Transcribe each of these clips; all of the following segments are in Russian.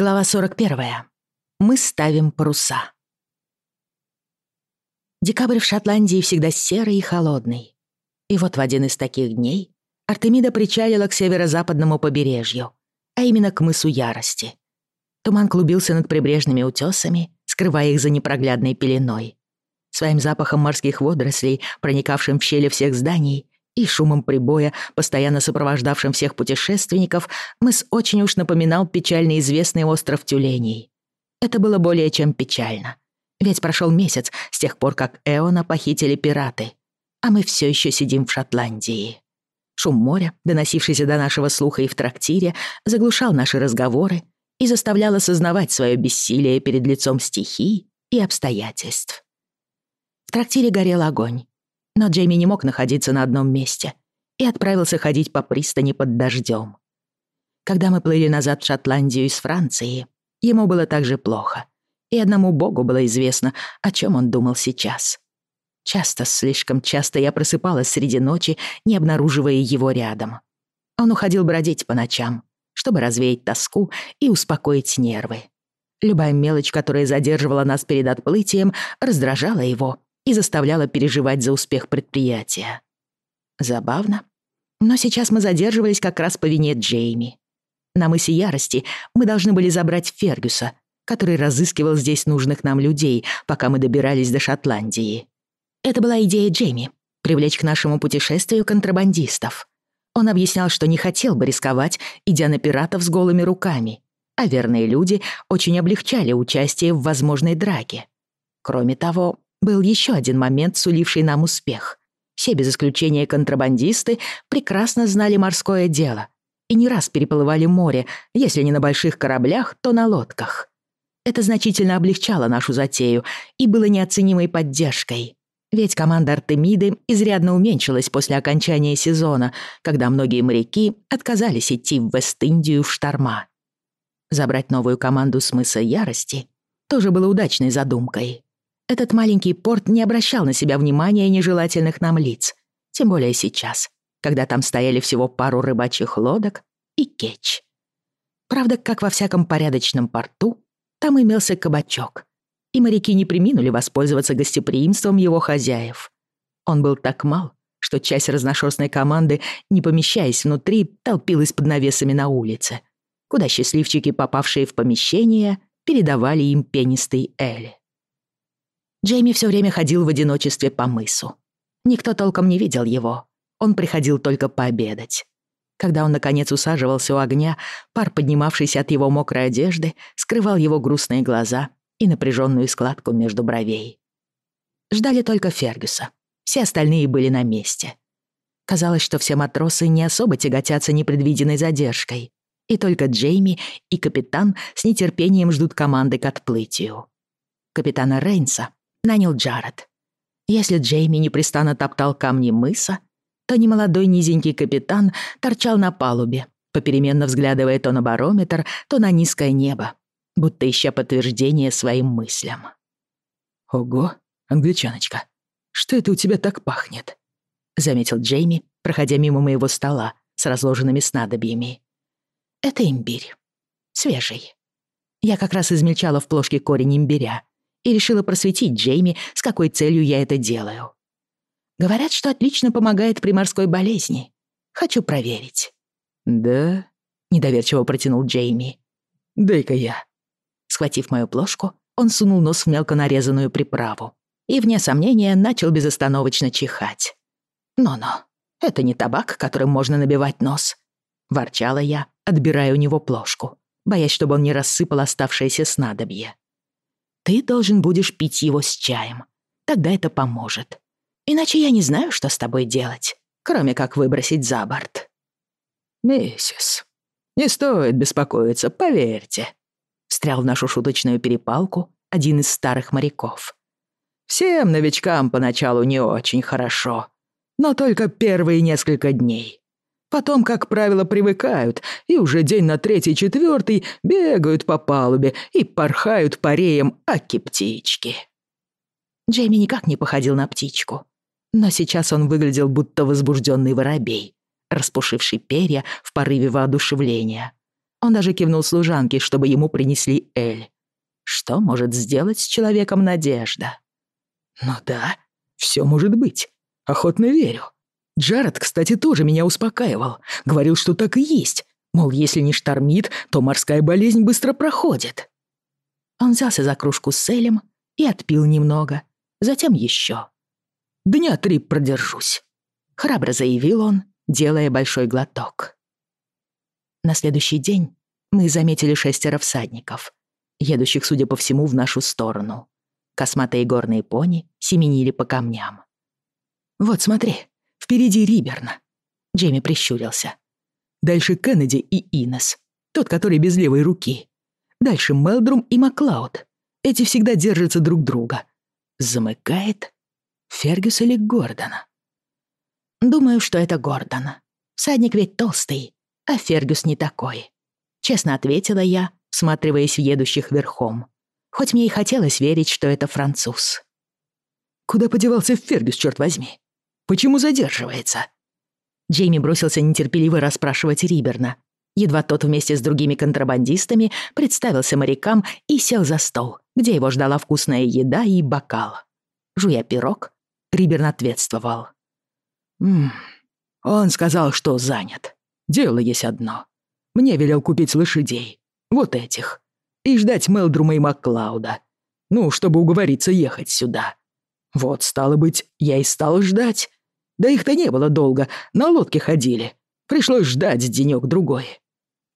Глава 41. Мы ставим паруса. Декабрь в Шотландии всегда серый и холодный. И вот в один из таких дней Артемида причалила к северо-западному побережью, а именно к мысу Ярости. Туман клубился над прибрежными утесами, скрывая их за непроглядной пеленой. Своим запахом морских водорослей, проникавшим в щели всех зданий, и шумом прибоя, постоянно сопровождавшим всех путешественников, мыс очень уж напоминал печально известный остров тюленей. Это было более чем печально. Ведь прошел месяц с тех пор, как Эона похитили пираты, а мы все еще сидим в Шотландии. Шум моря, доносившийся до нашего слуха и в трактире, заглушал наши разговоры и заставлял осознавать свое бессилие перед лицом стихий и обстоятельств. В трактире горел огонь, но Джейми не мог находиться на одном месте и отправился ходить по пристани под дождем. Когда мы плыли назад в Шотландию из Франции, ему было так же плохо, и одному богу было известно, о чем он думал сейчас. Часто, слишком часто я просыпалась среди ночи, не обнаруживая его рядом. Он уходил бродить по ночам, чтобы развеять тоску и успокоить нервы. Любая мелочь, которая задерживала нас перед отплытием, раздражала его и заставляла переживать за успех предприятия. Забавно. Но сейчас мы задерживались как раз по вине Джейми. На мысе ярости мы должны были забрать Фергюса, который разыскивал здесь нужных нам людей, пока мы добирались до Шотландии. Это была идея Джейми — привлечь к нашему путешествию контрабандистов. Он объяснял, что не хотел бы рисковать, идя на пиратов с голыми руками, а верные люди очень облегчали участие в возможной драке. Кроме того, был еще один момент, суливший нам успех. Все без исключения контрабандисты прекрасно знали морское дело и не раз переплывали море, если не на больших кораблях, то на лодках. Это значительно облегчало нашу затею и было неоценимой поддержкой. Ведь команда Артемиды изрядно уменьшилась после окончания сезона, когда многие моряки отказались идти в Вест-Индию в шторма. Забрать новую команду с мыса Ярости тоже было удачной задумкой. Этот маленький порт не обращал на себя внимания нежелательных нам лиц, тем более сейчас, когда там стояли всего пару рыбачьих лодок и кетч. Правда, как во всяком порядочном порту, там имелся кабачок, и моряки не приминули воспользоваться гостеприимством его хозяев. Он был так мал, что часть разношерстной команды, не помещаясь внутри, толпилась под навесами на улице, куда счастливчики, попавшие в помещение, передавали им пенистый эль. Джейми все время ходил в одиночестве по мысу. Никто толком не видел его. Он приходил только пообедать. Когда он, наконец, усаживался у огня, пар, поднимавшийся от его мокрой одежды, скрывал его грустные глаза и напряженную складку между бровей. Ждали только Фергюса. Все остальные были на месте. Казалось, что все матросы не особо тяготятся непредвиденной задержкой, и только Джейми и капитан с нетерпением ждут команды к отплытию. Капитана Рейнса нанял Джаред. Если Джейми непрестанно топтал камни мыса, то немолодой низенький капитан торчал на палубе, попеременно взглядывая то на барометр, то на низкое небо, будто ища подтверждение своим мыслям. «Ого, англичаночка, что это у тебя так пахнет?» — заметил Джейми, проходя мимо моего стола с разложенными снадобьями. «Это имбирь. Свежий. Я как раз измельчала в плошке корень имбиря, и решила просветить Джейми, с какой целью я это делаю. Говорят, что отлично помогает при морской болезни. Хочу проверить». «Да?» — недоверчиво протянул Джейми. «Дай-ка я». Схватив мою плошку, он сунул нос в мелко нарезанную приправу и, вне сомнения, начал безостановочно чихать. «Но-но, это не табак, которым можно набивать нос», — ворчала я, отбирая у него плошку, боясь, чтобы он не рассыпал оставшееся снадобье. Ты должен будешь пить его с чаем. Тогда это поможет. Иначе я не знаю, что с тобой делать, кроме как выбросить за борт». «Миссис, не стоит беспокоиться, поверьте», — встрял в нашу шуточную перепалку один из старых моряков. «Всем новичкам поначалу не очень хорошо, но только первые несколько дней. Потом, как правило, привыкают, и уже день на третий-четвертый бегают по палубе и порхают пареем аки птички. Джейми никак не походил на птичку. Но сейчас он выглядел будто возбужденный воробей, распушивший перья в порыве воодушевления. Он даже кивнул служанке, чтобы ему принесли Эль. Что может сделать с человеком надежда? Ну да, все может быть. Охотно верю. Джаред, кстати, тоже меня успокаивал. Говорил, что так и есть. Мол, если не штормит, то морская болезнь быстро проходит. Он взялся за кружку с Элем и отпил немного. Затем еще. «Дня три продержусь», — храбро заявил он, делая большой глоток. На следующий день мы заметили шестеро всадников, едущих, судя по всему, в нашу сторону. Косматые горные пони семенили по камням. «Вот смотри, впереди Риберн», — Джейми прищурился. «Дальше Кеннеди и Инес, тот, который без левой руки. Дальше Мелдрум и Маклауд. Эти всегда держатся друг друга. Замыкает Фергюс или Гордона?» «Думаю, что это Гордона. Всадник ведь толстый, а Фергюс не такой. Честно ответила я, всматриваясь в едущих верхом. Хоть мне и хотелось верить, что это француз. «Куда подевался Фергюс, черт возьми? Почему задерживается?» Джейми бросился нетерпеливо расспрашивать Риберна. Едва тот вместе с другими контрабандистами представился морякам и сел за стол, где его ждала вкусная еда и бокал. Жуя пирог, Риберн ответствовал. «Ммм, он сказал, что занят. Дело есть одно. Мне велел купить лошадей. Вот этих. И ждать Мелдрума и Маклауда. Ну, чтобы уговориться ехать сюда. Вот, стало быть, я и стал ждать. Да их-то не было долго, на лодке ходили. Пришлось ждать денёк-другой.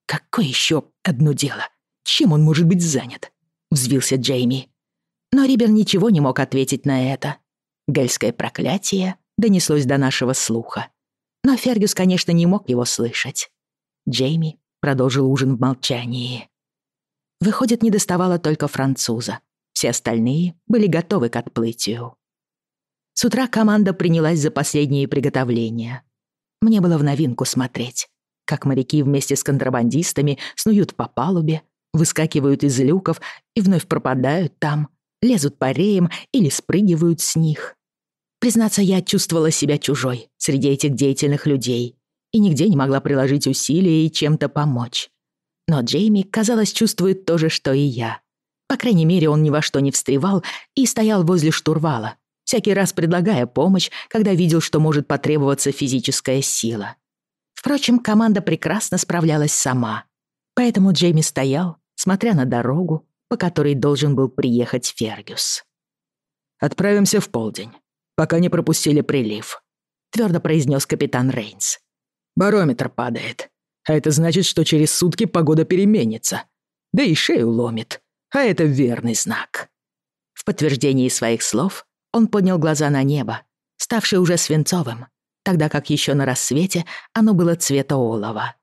Какое ещё одно дело? Чем он может быть занят? Взвился Джейми. Но Рибер ничего не мог ответить на это. Гельское проклятие донеслось до нашего слуха. Но Фергюс, конечно, не мог его слышать. Джейми продолжил ужин в молчании. Выходит, не доставало только француза. Все остальные были готовы к отплытию. С утра команда принялась за последние приготовления. Мне было в новинку смотреть, как моряки вместе с контрабандистами снуют по палубе, выскакивают из люков и вновь пропадают там, лезут по реям или спрыгивают с них. Признаться, я чувствовала себя чужой среди этих деятельных людей и нигде не могла приложить усилия и чем-то помочь. Но Джейми, казалось, чувствует то же, что и я. По крайней мере, он ни во что не встревал и стоял возле штурвала, всякий раз предлагая помощь, когда видел, что может потребоваться физическая сила. Впрочем, команда прекрасно справлялась сама. Поэтому Джейми стоял, смотря на дорогу, по которой должен был приехать Фергюс. «Отправимся в полдень пока не пропустили прилив», — твердо произнес капитан Рейнс. «Барометр падает, а это значит, что через сутки погода переменится. Да и шею ломит, а это верный знак». В подтверждении своих слов он поднял глаза на небо, ставшее уже свинцовым, тогда как еще на рассвете оно было цвета олова.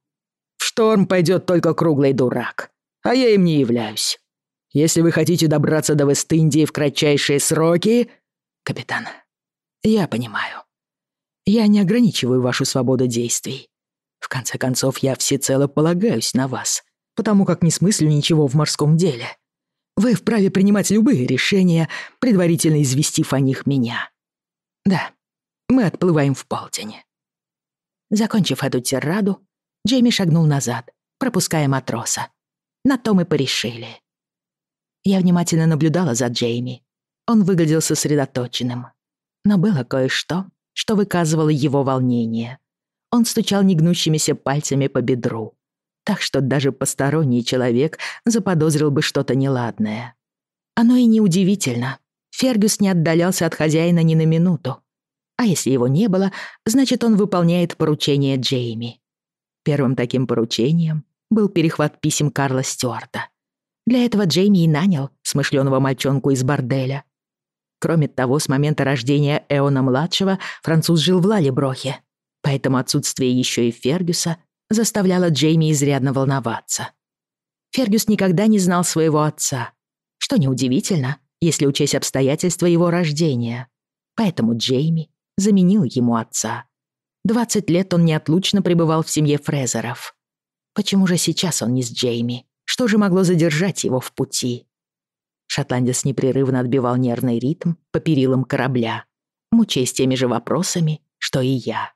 «В шторм пойдет только круглый дурак, а я им не являюсь. Если вы хотите добраться до Вест-Индии в кратчайшие сроки...» «Капитан, я понимаю. Я не ограничиваю вашу свободу действий. В конце концов, я всецело полагаюсь на вас, потому как не смыслю ничего в морском деле. Вы вправе принимать любые решения, предварительно известив о них меня. Да, мы отплываем в полдень. Закончив эту тираду, Джейми шагнул назад, пропуская матроса. На то мы порешили. Я внимательно наблюдала за Джейми. Он выглядел сосредоточенным. Но было кое-что, что выказывало его волнение. Он стучал негнущимися пальцами по бедру, так что даже посторонний человек заподозрил бы что-то неладное. Оно и неудивительно. Фергюс не отдалялся от хозяина ни на минуту. А если его не было, значит, он выполняет поручение Джейми. Первым таким поручением был перехват писем Карла Стюарта. Для этого Джейми и нанял смышленого мальчонку из борделя, Кроме того, с момента рождения Эона-младшего француз жил в Лалеброхе, поэтому отсутствие еще и Фергюса заставляло Джейми изрядно волноваться. Фергюс никогда не знал своего отца, что неудивительно, если учесть обстоятельства его рождения. Поэтому Джейми заменил ему отца. 20 лет он неотлучно пребывал в семье Фрезеров. Почему же сейчас он не с Джейми? Что же могло задержать его в пути? Шотландец непрерывно отбивал нервный ритм по перилам корабля, мучаясь теми же вопросами, что и я.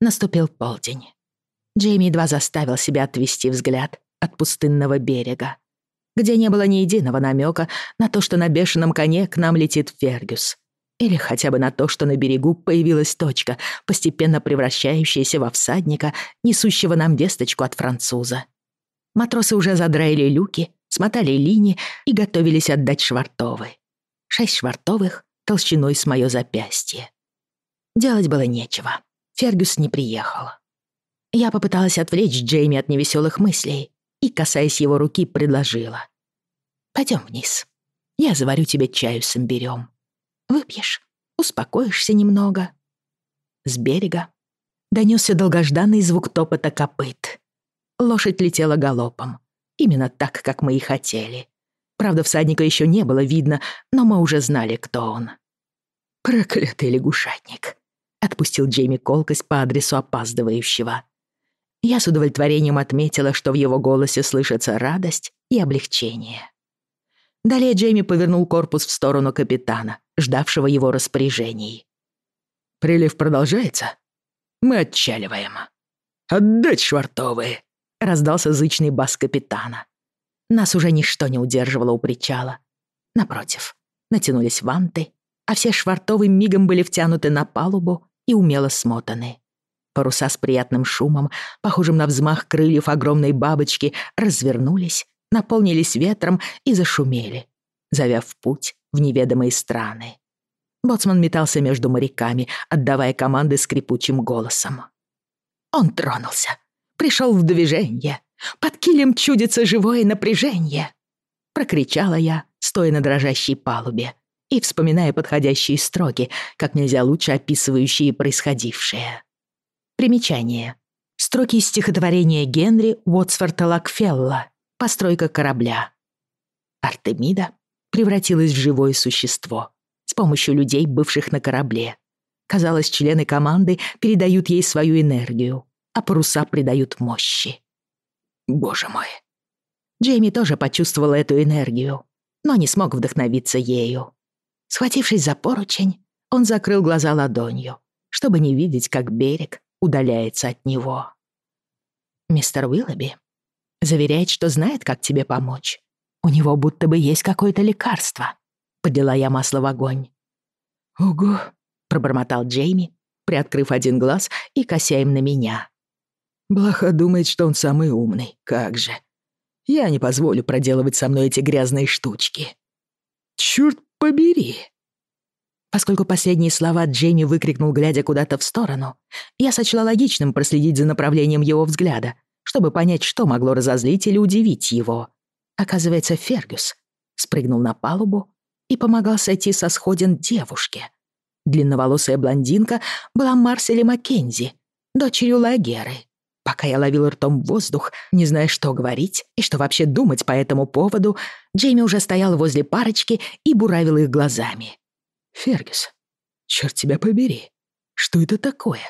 Наступил полдень. Джейми едва заставил себя отвести взгляд от пустынного берега, где не было ни единого намека на то, что на бешеном коне к нам летит Фергюс, или хотя бы на то, что на берегу появилась точка, постепенно превращающаяся во всадника, несущего нам весточку от француза. Матросы уже задраили люки, смотали линии и готовились отдать швартовы. Шесть швартовых толщиной с моё запястье. Делать было нечего. Фергюс не приехал. Я попыталась отвлечь Джейми от невеселых мыслей и, касаясь его руки, предложила. «Пойдём вниз. Я заварю тебе чаю с имбирём. Выпьешь, успокоишься немного». С берега донёсся долгожданный звук топота копыт. Лошадь летела галопом. Именно так, как мы и хотели. Правда, всадника ещё не было видно, но мы уже знали, кто он. «Проклятый лягушатник», — отпустил Джейми колкость по адресу опаздывающего. Я с удовлетворением отметила, что в его голосе слышится радость и облегчение. Далее Джейми повернул корпус в сторону капитана, ждавшего его распоряжений. «Прилив продолжается? Мы отчаливаем. Отдать швартовые!» — раздался зычный бас капитана. Нас уже ничто не удерживало у причала. Напротив, натянулись ванты, а все швартовы мигом были втянуты на палубу и умело смотаны. Паруса с приятным шумом, похожим на взмах крыльев огромной бабочки, развернулись, наполнились ветром и зашумели, завяв в путь в неведомые страны. Боцман метался между моряками, отдавая команды скрипучим голосом. Он тронулся, пришел в движение. Под килем чудится живое напряжение. Прокричала я, стоя на дрожащей палубе и вспоминая подходящие строки, как нельзя лучше описывающие происходившее. Примечание. Строки из стихотворения Генри Уотсфорта Лакфелла «Постройка корабля». Артемида превратилась в живое существо с помощью людей, бывших на корабле. Казалось, члены команды передают ей свою энергию, а паруса придают мощи. Боже мой. Джейми тоже почувствовал эту энергию, но не смог вдохновиться ею. Схватившись за поручень, он закрыл глаза ладонью, чтобы не видеть, как берег удаляется от него. Мистер Уиллоби заверяет, что знает, как тебе помочь. У него будто бы есть какое-то лекарство. Подлила я масло в огонь. «Ого!» — пробормотал Джейми, приоткрыв один глаз и кося им на меня. Блаха думает, что он самый умный. Как же. Я не позволю проделывать со мной эти грязные штучки. Чёрт побери!» Поскольку последние слова Джейми выкрикнул, глядя куда-то в сторону, я сочла логичным проследить за направлением его взгляда, чтобы понять, что могло разозлить или удивить его. Оказывается, Фергюс спрыгнул на палубу и помогал сойти со сходин девушке. Длинноволосая блондинка была Марсели Маккензи, дочерью Лагеры. Пока я ловил ртом воздух, не зная, что говорить и что вообще думать по этому поводу, Джейми уже стоял возле парочки и буравил их глазами. «Фергюс, черт тебя побери, что это такое?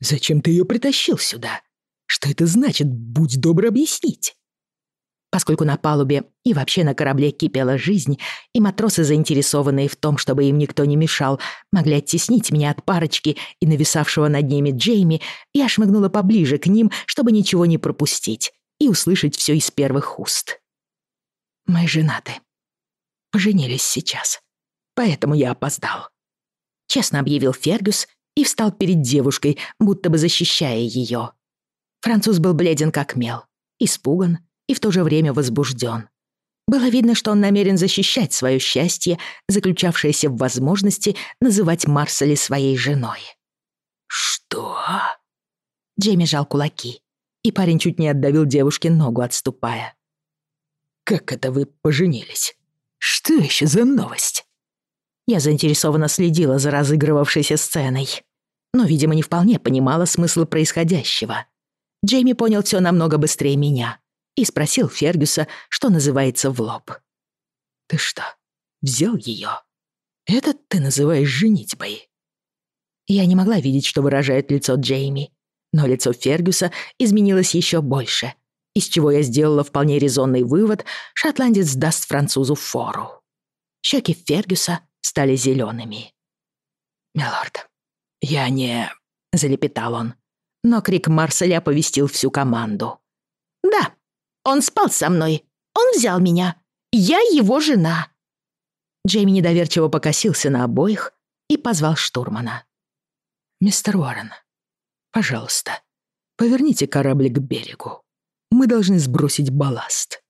Зачем ты ее притащил сюда? Что это значит, будь добр объяснить?» Поскольку на палубе и вообще на корабле кипела жизнь, и матросы, заинтересованные в том, чтобы им никто не мешал, могли оттеснить меня от парочки и нависавшего над ними Джейми, я шмыгнула поближе к ним, чтобы ничего не пропустить и услышать все из первых уст. «Мы женаты. Поженились сейчас поэтому я опоздал», — честно объявил Фергюс и встал перед девушкой, будто бы защищая ее. Француз был бледен как мел, испуган и в то же время возбужден. Было видно, что он намерен защищать свое счастье, заключавшееся в возможности называть Марсели своей женой. «Что?» Джейми жал кулаки, и парень чуть не отдавил девушке ногу, отступая. «Как это вы поженились? Что еще за новость?» Я заинтересованно следила за разыгрывавшейся сценой, но, видимо, не вполне понимала смысл происходящего. Джейми понял все намного быстрее меня и спросил Фергюса, что называется, в лоб. «Ты что, взял ее? Это ты называешь женитьбой?» Я не могла видеть, что выражает лицо Джейми, но лицо Фергюса изменилось еще больше, из чего я сделала вполне резонный вывод, шотландец даст французу фору. Щеки Фергюса стали зелеными. «Милорд, я не...» — залепетал он. Но крик Марселя оповестил всю команду. «Да, Он спал со мной. Он взял меня. Я его жена». Джейми недоверчиво покосился на обоих и позвал штурмана. «Мистер Уоррен, пожалуйста, поверните корабль к берегу. Мы должны сбросить балласт».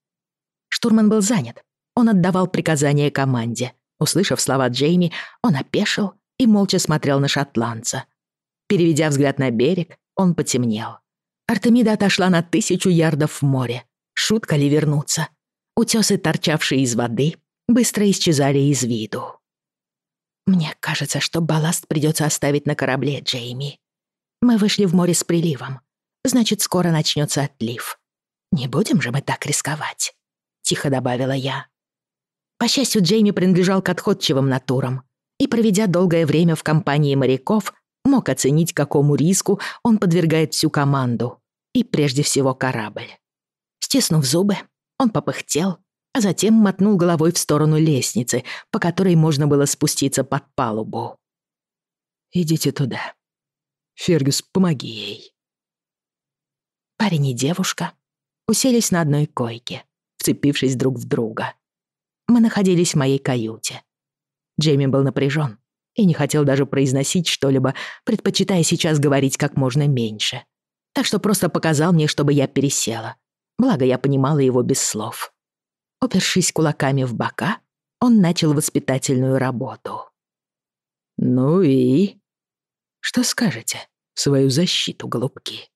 Штурман был занят. Он отдавал приказания команде. Услышав слова Джейми, он опешил и молча смотрел на шотландца. Переведя взгляд на берег, он потемнел. Артемида отошла на тысячу ярдов в море. Шутка ли вернуться? Утёсы, торчавшие из воды, быстро исчезали из виду. «Мне кажется, что балласт придётся оставить на корабле, Джейми. Мы вышли в море с приливом. Значит, скоро начнётся отлив. Не будем же мы так рисковать», — тихо добавила я. По счастью, Джейми принадлежал к отходчивым натурам и, проведя долгое время в компании моряков, мог оценить, какому риску он подвергает всю команду и, прежде всего, корабль. Стиснув зубы, он попыхтел, а затем мотнул головой в сторону лестницы, по которой можно было спуститься под палубу. «Идите туда. Фергюс, помоги ей». Парень и девушка уселись на одной койке, вцепившись друг в друга. Мы находились в моей каюте. Джейми был напряжен и не хотел даже произносить что-либо, предпочитая сейчас говорить как можно меньше. Так что просто показал мне, чтобы я пересела. Благо, я понимала его без слов. Опершись кулаками в бока, он начал воспитательную работу. «Ну и?» «Что скажете в свою защиту, голубки?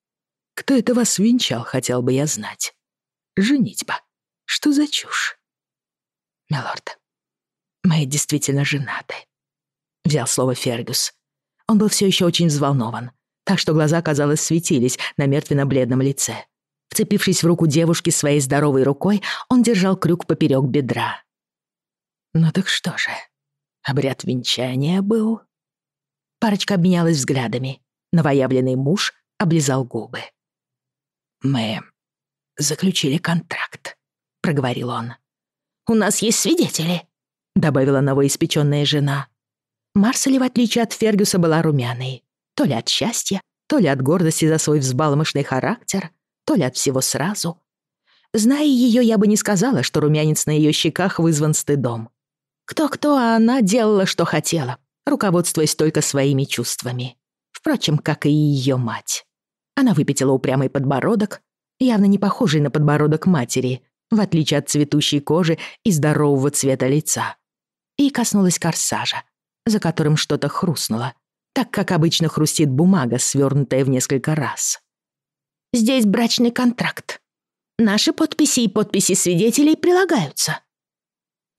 Кто это вас венчал, хотел бы я знать. Женитьба. Что за чушь?» «Милорд, мы действительно женаты», — взял слово Фергюс. Он был все еще очень взволнован, так что глаза, казалось, светились на мертвенно-бледном лице. Вцепившись в руку девушки своей здоровой рукой, он держал крюк поперек бедра. «Ну так что же, обряд венчания был?» Парочка обменялась взглядами. Новоявленный муж облизал губы. «Мы заключили контракт», — проговорил он. «У нас есть свидетели», — добавила новоиспечённая жена. Марсели, в отличие от Фергюса, была румяной. То ли от счастья, то ли от гордости за свой взбалмошный характер, то ли от всего сразу. Зная её, я бы не сказала, что румянец на её щеках вызван стыдом. Кто-кто, а она делала, что хотела, руководствуясь только своими чувствами. Впрочем, как и её мать. Она выпятила упрямый подбородок, явно не похожий на подбородок матери, в отличие от цветущей кожи и здорового цвета лица, и коснулась корсажа, за которым что-то хрустнуло, так как обычно хрустит бумага, свернутая в несколько раз. «Здесь брачный контракт. Наши подписи и подписи свидетелей прилагаются».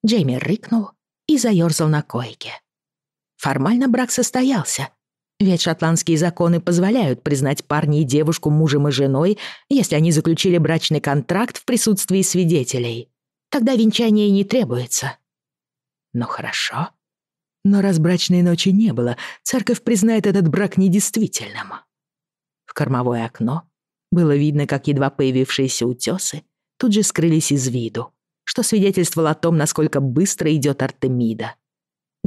Джейми рыкнул и заёрзал на койке. Формально брак состоялся, ведь шотландские законы позволяют признать парня и девушку мужем и женой, если они заключили брачный контракт в присутствии свидетелей. Тогда венчание не требуется. Ну хорошо. Но раз брачной ночи не было, церковь признает этот брак недействительным. В кормовое окно было видно, как едва появившиеся утёсы тут же скрылись из виду, что свидетельствовало о том, насколько быстро идёт Артемида.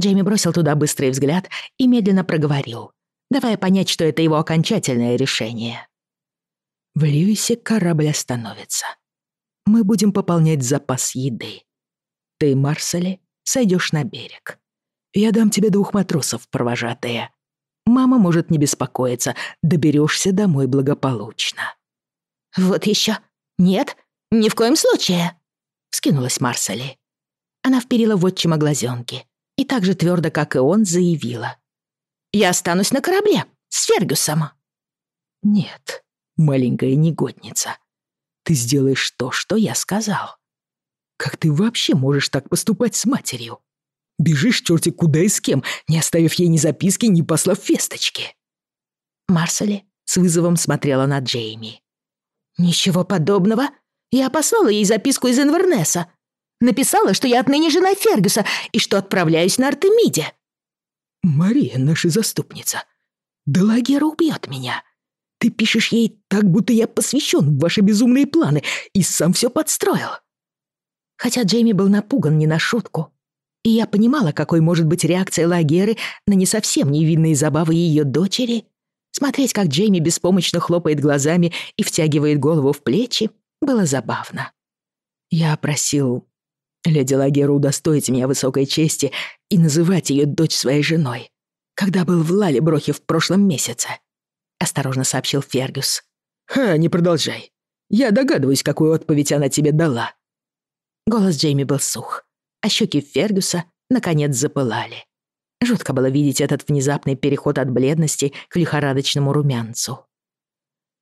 Джейми бросил туда быстрый взгляд и медленно проговорил давая понять, что это его окончательное решение. В Льюисе корабль остановится. Мы будем пополнять запас еды. Ты, Марсели, сойдешь на берег. Я дам тебе двух матросов, провожатые. Мама может не беспокоиться, доберешься домой благополучно. Вот еще. Нет, ни в коем случае, вскинулась Марсели. Она вперила в отчима глазенки и так же твердо, как и он, заявила. Я останусь на корабле с Фергюсом». «Нет, маленькая негодница. Ты сделаешь то, что я сказал. Как ты вообще можешь так поступать с матерью? Бежишь черти куда и с кем, не оставив ей ни записки, ни послав весточки». Марсели с вызовом смотрела на Джейми. «Ничего подобного. Я послала ей записку из Инвернеса. Написала, что я отныне жена Фергюса и что отправляюсь на Артемиде. «Мария, наша заступница, Делагера убьет меня. Ты пишешь ей так, будто я посвящен в ваши безумные планы и сам все подстроил». Хотя Джейми был напуган не на шутку, и я понимала, какой может быть реакция Лагеры на не совсем невинные забавы ее дочери, смотреть, как Джейми беспомощно хлопает глазами и втягивает голову в плечи, Было забавно. Я просил леди Лагеру удостоить меня высокой чести и называть ее дочь своей женой, когда был в Лале Брохе в прошлом месяце», — осторожно сообщил Фергюс. «Ха, не продолжай. Я догадываюсь, какую отповедь она тебе дала». Голос Джейми был сух, а щеки Фергюса наконец запылали. Жутко было видеть этот внезапный переход от бледности к лихорадочному румянцу.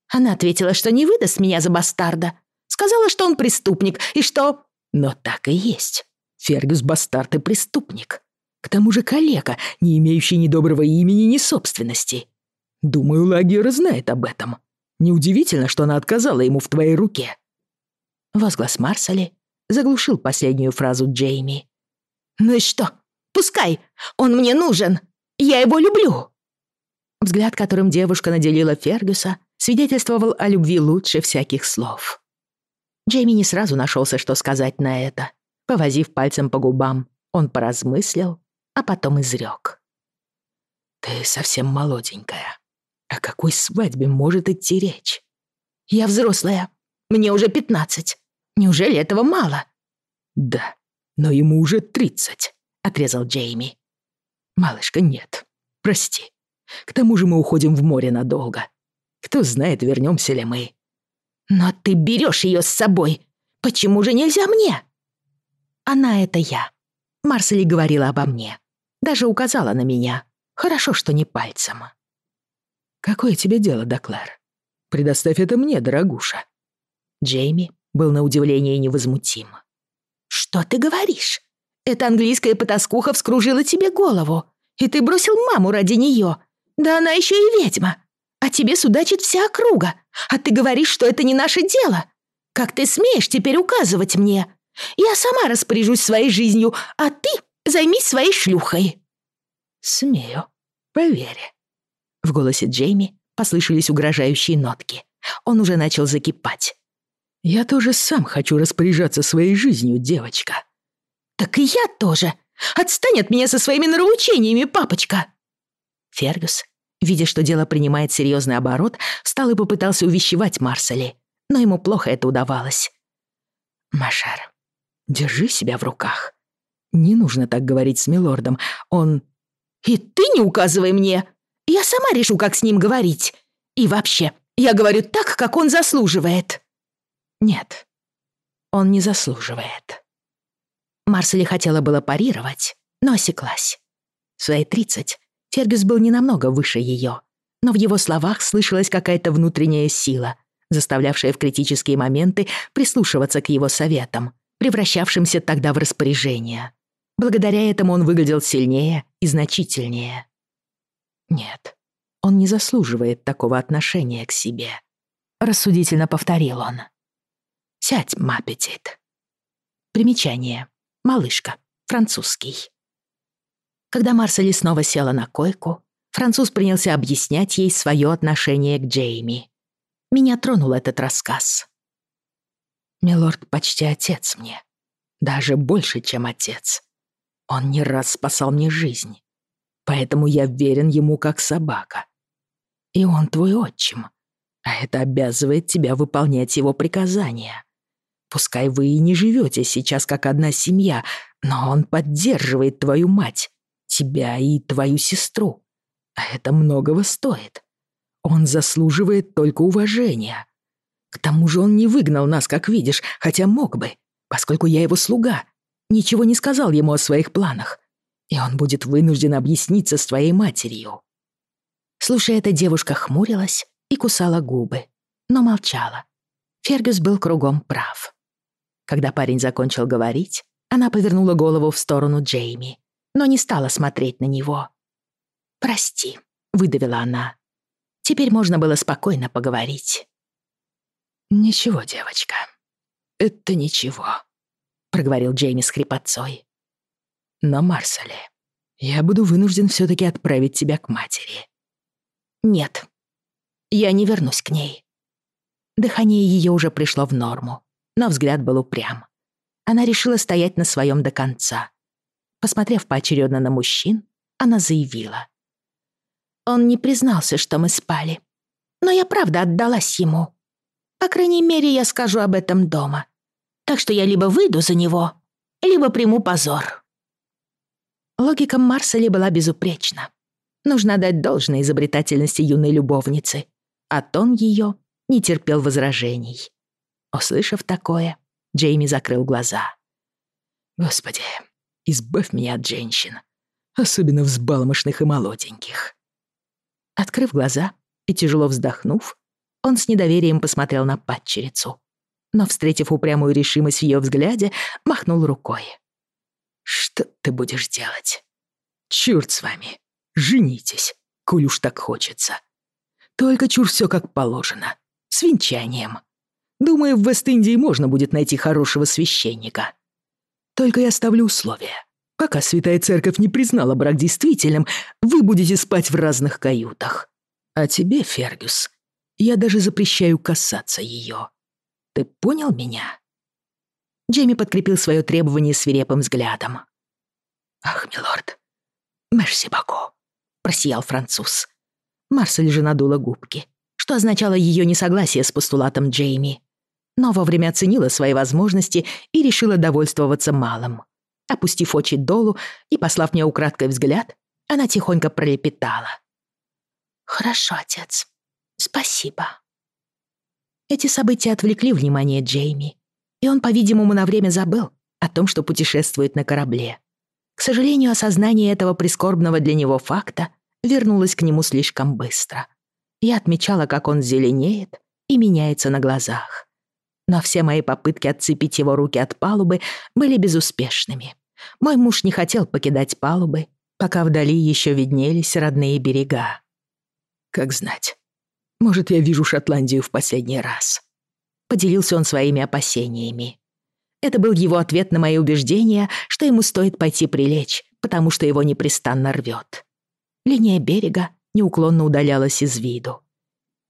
Она ответила, что не выдаст меня за бастарда. Сказала, что он преступник и что... Но так и есть. Фергюс бастард и преступник. К тому же калека, не имеющий ни доброго имени, ни собственности. Думаю, Лагера знает об этом. Неудивительно, что она отказала ему в твоей руке. Возглас Марсали заглушил последнюю фразу Джейми. «Ну и что? Пускай! Он мне нужен! Я его люблю!» Взгляд, которым девушка наделила Фергюса, свидетельствовал о любви лучше всяких слов. Джейми не сразу нашелся, что сказать на это. Повозив пальцем по губам, он поразмыслил, а потом изрек. «Ты совсем молоденькая. О какой свадьбе может идти речь?» «Я взрослая. Мне уже пятнадцать. Неужели этого мало?» «Да, но ему уже тридцать», — отрезал Джейми. «Малышка, нет. Прости. К тому же мы уходим в море надолго. Кто знает, вернемся ли мы». «Но ты берешь ее с собой. Почему же нельзя мне?» «Она — это я». Марсели говорила обо мне. Даже указала на меня. Хорошо, что не пальцем. «Какое тебе дело, Доклар? Предоставь это мне, дорогуша». Джейми был на удивление невозмутим. «Что ты говоришь? Эта английская потаскуха вскружила тебе голову, и ты бросил маму ради нее. Да она еще и ведьма. А тебе судачит вся округа, а ты говоришь, что это не наше дело. Как ты смеешь теперь указывать мне? Я сама распоряжусь своей жизнью, а ты займись своей шлюхой». «Смею, поверь». В голосе Джейми послышались угрожающие нотки. Он уже начал закипать. «Я тоже сам хочу распоряжаться своей жизнью, девочка». «Так и я тоже. Отстань от меня со своими нравоучениями, папочка!» Фергюс, видя, что дело принимает серьезный оборот, встал и попытался увещевать Марсели, но ему плохо это удавалось. «Машар, держи себя в руках. Не нужно так говорить с милордом, он...» «И ты не указывай мне! Я сама решу, как с ним говорить. И вообще, я говорю так, как он заслуживает». Нет, он не заслуживает. Марсели хотела было парировать, но осеклась. В свои тридцать Фергюс был не намного выше ее, но в его словах слышалась какая-то внутренняя сила, заставлявшая в критические моменты прислушиваться к его советам, превращавшимся тогда в распоряжение. Благодаря этому он выглядел сильнее и значительнее. Нет, он не заслуживает такого отношения к себе. Рассудительно повторил он. Сядь, маппетит. Примечание. Малышка. Французский. Когда Марсели снова села на койку, француз принялся объяснять ей свое отношение к Джейми. Меня тронул этот рассказ. Милорд почти отец мне. Даже больше, чем отец. Он не раз спасал мне жизнь. Поэтому я верен ему как собака. И он твой отчим. А это обязывает тебя выполнять его приказания. Пускай вы и не живете сейчас как одна семья, но он поддерживает твою мать, тебя и твою сестру. А это многого стоит. Он заслуживает только уважения. К тому же он не выгнал нас, как видишь, хотя мог бы, поскольку я его слуга. Ничего не сказал ему о своих планах. И он будет вынужден объясниться с твоей матерью. Слушая это, девушка хмурилась и кусала губы, но молчала. Фергюс был кругом прав. Когда парень закончил говорить, она повернула голову в сторону Джейми, но не стала смотреть на него. «Прости», — выдавила она. Теперь можно было спокойно поговорить. «Ничего, девочка, это ничего», — проговорил Джейми с хрипотцой. «Но, Марсали, я буду вынужден все таки отправить тебя к матери». «Нет, я не вернусь к ней». Дыхание ее уже пришло в норму, но взгляд был упрям. Она решила стоять на своем до конца. Посмотрев поочередно на мужчин, она заявила. «Он не признался, что мы спали. Но я правда отдалась ему. По крайней мере, я скажу об этом дома. Так что я либо выйду за него, либо приму позор». Логика Марселя была безупречна. Нужно дать должное изобретательности юной любовницы, а тон ее не терпел возражений. Услышав такое, Джейми закрыл глаза. «Господи, избавь меня от женщин, особенно взбалмошных и молоденьких». Открыв глаза и тяжело вздохнув, он с недоверием посмотрел на падчерицу, но, встретив упрямую решимость в ее взгляде, махнул рукой. «Что ты будешь делать? Чёрт с вами, женитесь, коль уж так хочется. Только чур все как положено, с венчанием. Думаю, в Вест-Индии можно будет найти хорошего священника. Только я ставлю условия. Пока Святая Церковь не признала брак действительным, вы будете спать в разных каютах. А тебе, Фергюс, я даже запрещаю касаться ее. Ты понял меня?» Джейми подкрепил свое требование свирепым взглядом. «Ах, милорд, мерси бако», — просиял француз. Марсель же надула губки, что означало ее несогласие с постулатом Джейми. Но вовремя оценила свои возможности и решила довольствоваться малым. Опустив очи долу и послав мне украдкой взгляд, она тихонько пролепетала. «Хорошо, отец. Спасибо». Эти события отвлекли внимание Джейми, и он, по-видимому, на время забыл о том, что путешествует на корабле. К сожалению, осознание этого прискорбного для него факта вернулось к нему слишком быстро. Я отмечала, как он зеленеет и меняется на глазах. Но все мои попытки отцепить его руки от палубы были безуспешными. Мой муж не хотел покидать палубы, пока вдали еще виднелись родные берега. Как знать. Может, я вижу Шотландию в последний раз. Поделился он своими опасениями. Это был его ответ на мои убеждения, что ему стоит пойти прилечь, потому что его непрестанно рвет. Линия берега неуклонно удалялась из виду.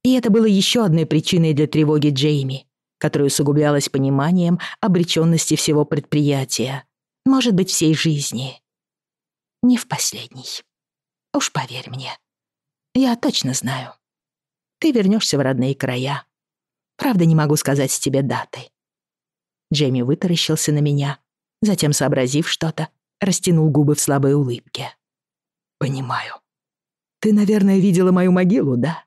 И это было еще одной причиной для тревоги Джейми, которая усугублялась пониманием обреченности всего предприятия, может быть, всей жизни. Не в последний. Уж поверь мне. Я точно знаю. Ты вернешься в родные края. Правда, не могу сказать тебе даты. Джейми вытаращился на меня, затем, сообразив что-то, растянул губы в слабой улыбке. «Понимаю. Ты, наверное, видела мою могилу, да?»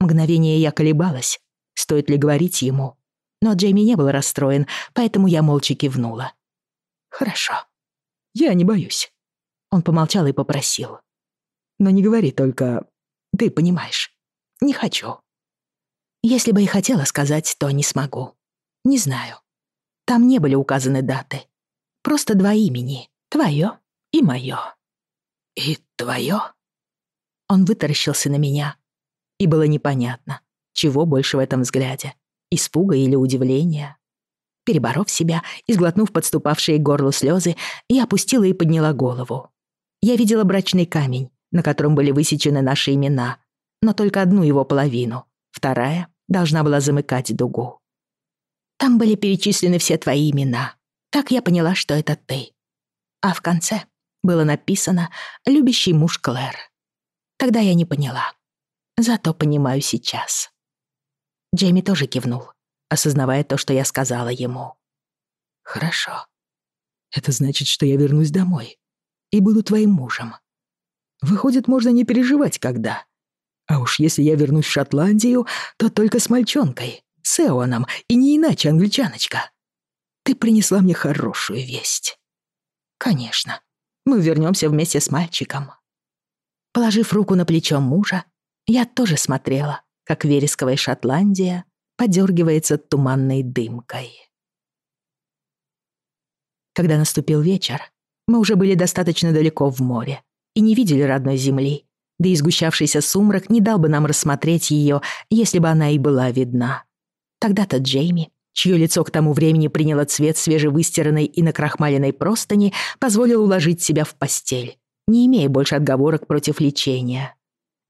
Мгновение я колебалась, стоит ли говорить ему, но Джейми не был расстроен, поэтому я молча кивнула. «Хорошо. Я не боюсь». Он помолчал и попросил. «Но не говори только... Ты понимаешь. Не хочу». Если бы и хотела сказать, то не смогу. Не знаю. Там не были указаны даты. Просто два имени. Твое и мое. И твое? Он вытаращился на меня. И было непонятно, чего больше в этом взгляде. Испуга или удивления. Переборов себя и сглотнув подступавшие к горлу слезы, я опустила и подняла голову. Я видела брачный камень, на котором были высечены наши имена, но только одну его половину. Вторая должна была замыкать дугу. Там были перечислены все твои имена. Так я поняла, что это ты. А в конце было написано «Любящий муж Клэр». Тогда я не поняла. Зато понимаю сейчас. Джейми тоже кивнул, осознавая то, что я сказала ему. «Хорошо. Это значит, что я вернусь домой и буду твоим мужем. Выходит, можно не переживать, когда. А уж если я вернусь в Шотландию, то только с мальчонкой, с Эоном, и не иначе, англичаночка. Ты принесла мне хорошую весть. Конечно, мы вернемся вместе с мальчиком. Положив руку на плечо мужа, я тоже смотрела, как вересковая Шотландия подергивается туманной дымкой. Когда наступил вечер, мы уже были достаточно далеко в море и не видели родной земли, да и сгущавшийся сумрак не дал бы нам рассмотреть ее, если бы она и была видна. Тогда-то Джейми, чье лицо к тому времени приняло цвет свежевыстиранной и накрахмаленной простыни, позволил уложить себя в постель, не имея больше отговорок против лечения.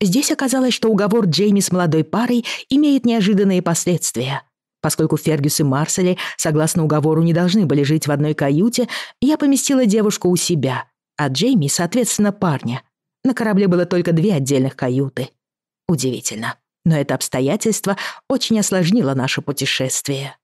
Здесь оказалось, что уговор Джейми с молодой парой имеет неожиданные последствия. Поскольку Фергюс и Марсели, согласно уговору, не должны были жить в одной каюте, я поместила девушку у себя, а Джейми, соответственно, парня. На корабле было только две отдельных каюты. Удивительно. Но это обстоятельство очень осложнило наше путешествие.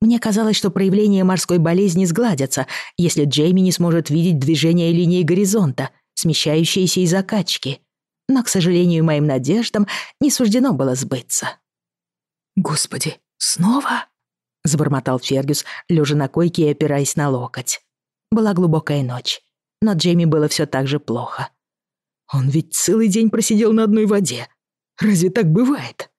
Мне казалось, что проявления морской болезни сгладятся, если Джейми не сможет видеть движение линии горизонта, смещающиеся из закачки. Но, к сожалению, моим надеждам не суждено было сбыться. «Господи, снова?» — забормотал Фергюс, лежа на койке и опираясь на локоть. Была глубокая ночь, но Джейми было все так же плохо. «Он ведь целый день просидел на одной воде. Разве так бывает?»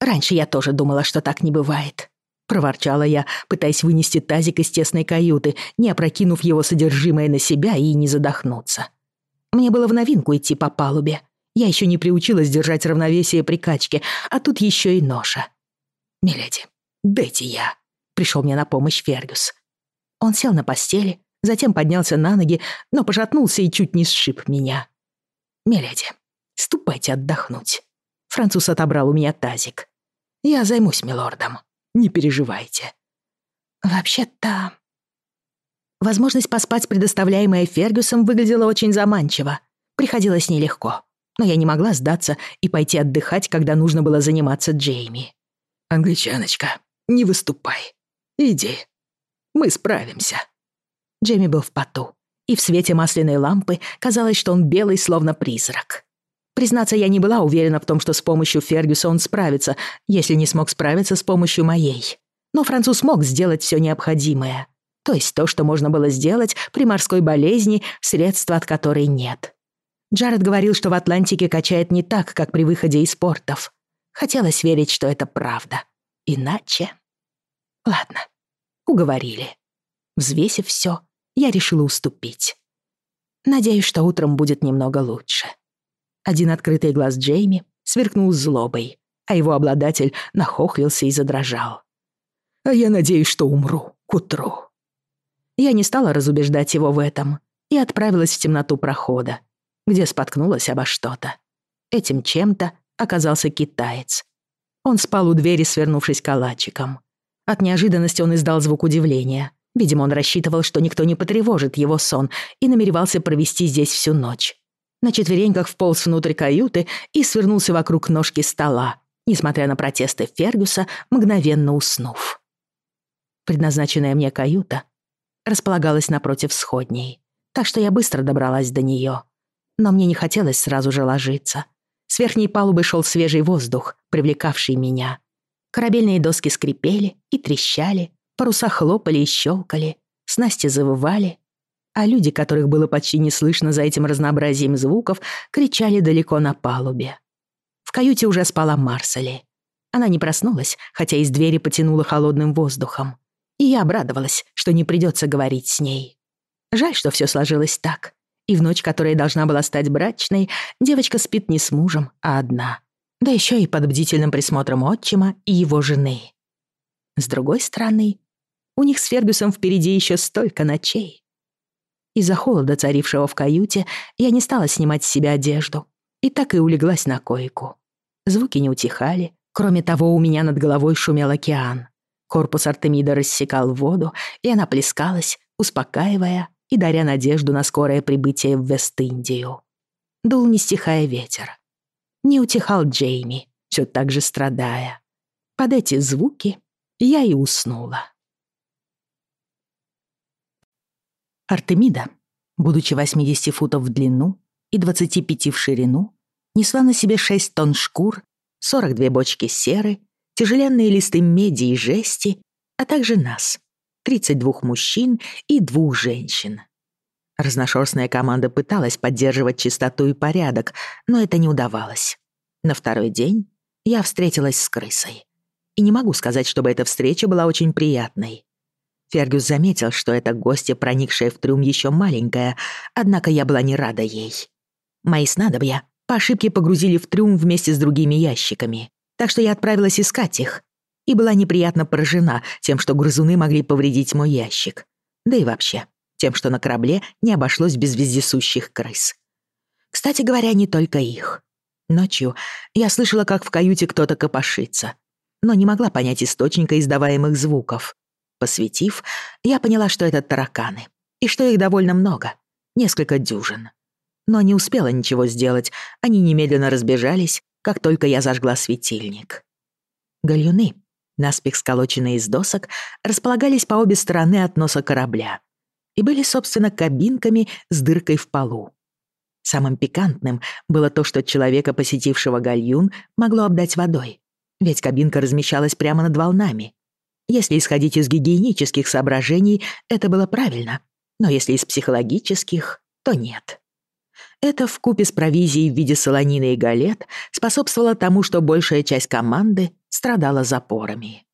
«Раньше я тоже думала, что так не бывает», — проворчала я, пытаясь вынести тазик из тесной каюты, не опрокинув его содержимое на себя и не задохнуться. Мне было в новинку идти по палубе. Я еще не приучилась держать равновесие при качке, а тут еще и ноша. «Миледи, дайте я», — пришел мне на помощь Фергюс. Он сел на постели, затем поднялся на ноги, но пошатнулся и чуть не сшиб меня. «Миледи, ступайте отдохнуть». Француз отобрал у меня тазик. «Я займусь милордом, не переживайте». «Вообще-то...» Возможность поспать, предоставляемая Фергюсом, выглядела очень заманчиво. Приходилось нелегко. Но я не могла сдаться и пойти отдыхать, когда нужно было заниматься Джейми. «Англичаночка, не выступай. Иди. Мы справимся». Джейми был в поту, и в свете масляной лампы казалось, что он белый, словно призрак. Признаться, я не была уверена в том, что с помощью Фергюса он справится, если не смог справиться с помощью моей. Но француз мог сделать все необходимое. То есть то, что можно было сделать при морской болезни, средства от которой нет. Джаред говорил, что в Атлантике качает не так, как при выходе из портов. Хотелось верить, что это правда. Иначе... Ладно, уговорили. Взвесив все, я решила уступить. Надеюсь, что утром будет немного лучше. Один открытый глаз Джейми сверкнул злобой, а его обладатель нахохлился и задрожал. «А я надеюсь, что умру к утру». Я не стала разубеждать его в этом и отправилась в темноту прохода, где споткнулась обо что-то. Этим чем-то оказался китаец. Он спал у двери, свернувшись калачиком. От неожиданности он издал звук удивления. Видимо, он рассчитывал, что никто не потревожит его сон и намеревался провести здесь всю ночь. На четвереньках вполз внутрь каюты и свернулся вокруг ножки стола, несмотря на протесты Фергюса, мгновенно уснув. Предназначенная мне каюта располагалась напротив сходней, так что я быстро добралась до нее. Но мне не хотелось сразу же ложиться. С верхней палубы шел свежий воздух, привлекавший меня. Корабельные доски скрипели и трещали, паруса хлопали и щелкали, снасти завывали, а люди, которых было почти не слышно за этим разнообразием звуков, кричали далеко на палубе. В каюте уже спала Марсели. Она не проснулась, хотя из двери потянула холодным воздухом. И я обрадовалась, что не придется говорить с ней. Жаль, что все сложилось так. И в ночь, которая должна была стать брачной, девочка спит не с мужем, а одна. Да еще и под бдительным присмотром отчима и его жены. С другой стороны, у них с Фергюсом впереди еще столько ночей. Из-за холода, царившего в каюте, я не стала снимать с себя одежду и так и улеглась на койку. Звуки не утихали. Кроме того, у меня над головой шумел океан. Корпус Артемида рассекал воду, и она плескалась, успокаивая и даря надежду на скорое прибытие в Вест-Индию. Дул не стихая ветер. Не утихал Джейми, все так же страдая. Под эти звуки я и уснула. Артемида, будучи 80 футов в длину и 25 в ширину, несла на себе 6 тонн шкур, 42 бочки серы, тяжеленные листы меди и жести, а также нас, 32 мужчин и двух женщин. Разношерстная команда пыталась поддерживать чистоту и порядок, но это не удавалось. На второй день я встретилась с крысой. И не могу сказать, чтобы эта встреча была очень приятной. Фергюс заметил, что эта гостья, проникшая в трюм, еще маленькая, однако я была не рада ей. Мои снадобья по ошибке погрузили в трюм вместе с другими ящиками, так что я отправилась искать их и была неприятно поражена тем, что грызуны могли повредить мой ящик. Да и вообще, тем, что на корабле не обошлось без вездесущих крыс. Кстати говоря, не только их. Ночью я слышала, как в каюте кто-то копошится, но не могла понять источника издаваемых звуков. Посветив, я поняла, что это тараканы, и что их довольно много, несколько дюжин. Но не успела ничего сделать, они немедленно разбежались, как только я зажгла светильник. Гальюны, наспех сколоченные из досок, располагались по обе стороны от носа корабля и были, собственно, кабинками с дыркой в полу. Самым пикантным было то, что человека, посетившего гальюн, могло обдать водой, ведь кабинка размещалась прямо над волнами. Если исходить из гигиенических соображений, это было правильно, но если из психологических, то нет. Это вкупе с провизией в виде солонины и галет способствовало тому, что большая часть команды страдала запорами.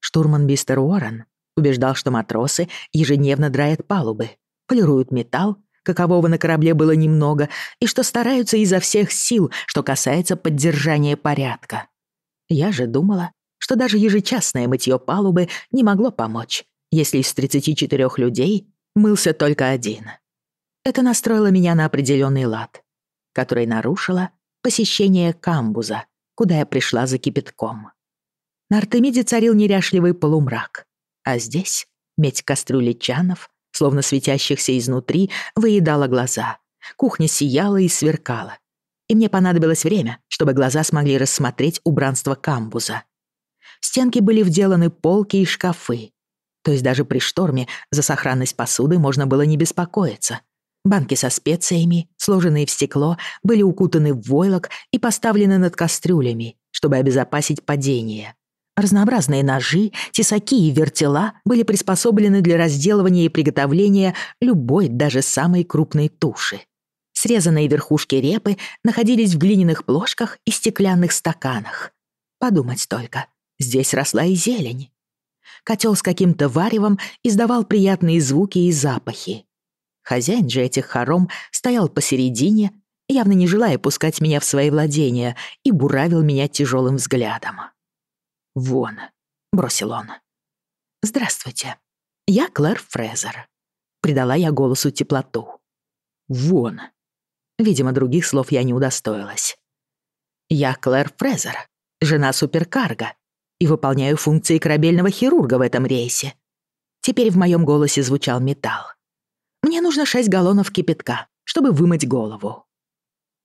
Штурман Бистер Уоррен убеждал, что матросы ежедневно драят палубы, полируют металл, какового на корабле было немного, и что стараются изо всех сил, что касается поддержания порядка. Я же думала, что даже ежечасное мытье палубы не могло помочь, если из 34 людей мылся только один. Это настроило меня на определенный лад, который нарушило посещение камбуза, куда я пришла за кипятком. На Артемиде царил неряшливый полумрак, а здесь медь кастрюли чанов, словно светящихся изнутри, выедала глаза. Кухня сияла и сверкала. И мне понадобилось время, чтобы глаза смогли рассмотреть убранство камбуза. Стенки были вделаны полки и шкафы. То есть даже при шторме за сохранность посуды можно было не беспокоиться. Банки со специями, сложенные в стекло, были укутаны в войлок и поставлены над кастрюлями, чтобы обезопасить падение. Разнообразные ножи, тесаки и вертела были приспособлены для разделывания и приготовления любой, даже самой крупной туши. Срезанные верхушки репы находились в глиняных плошках и стеклянных стаканах. Подумать только, здесь росла и зелень. Котел с каким-то варевом издавал приятные звуки и запахи. Хозяин же этих хором стоял посередине, явно не желая пускать меня в свои владения, и буравил меня тяжелым взглядом. «Вон», — бросил он. «Здравствуйте. Я Клэр Фрезер». Придала я голосу теплоту. «Вон». Видимо, других слов я не удостоилась. «Я Клэр Фрезер, жена суперкарга, и выполняю функции корабельного хирурга в этом рейсе». Теперь в моем голосе звучал металл. «Мне нужно шесть галлонов кипятка, чтобы вымыть голову».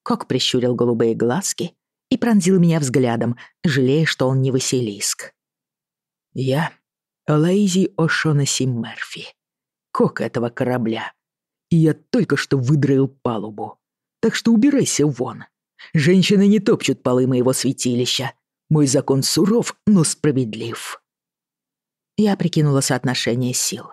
Кок прищурил голубые глазки и пронзил меня взглядом, жалея, что он не Василиск. «Я Лейзи О'Шонесси Мерфи, кок этого корабля, и я только что выдроил палубу, так что убирайся вон. Женщины не топчут полы моего святилища. Мой закон суров, но справедлив». Я прикинула соотношение сил.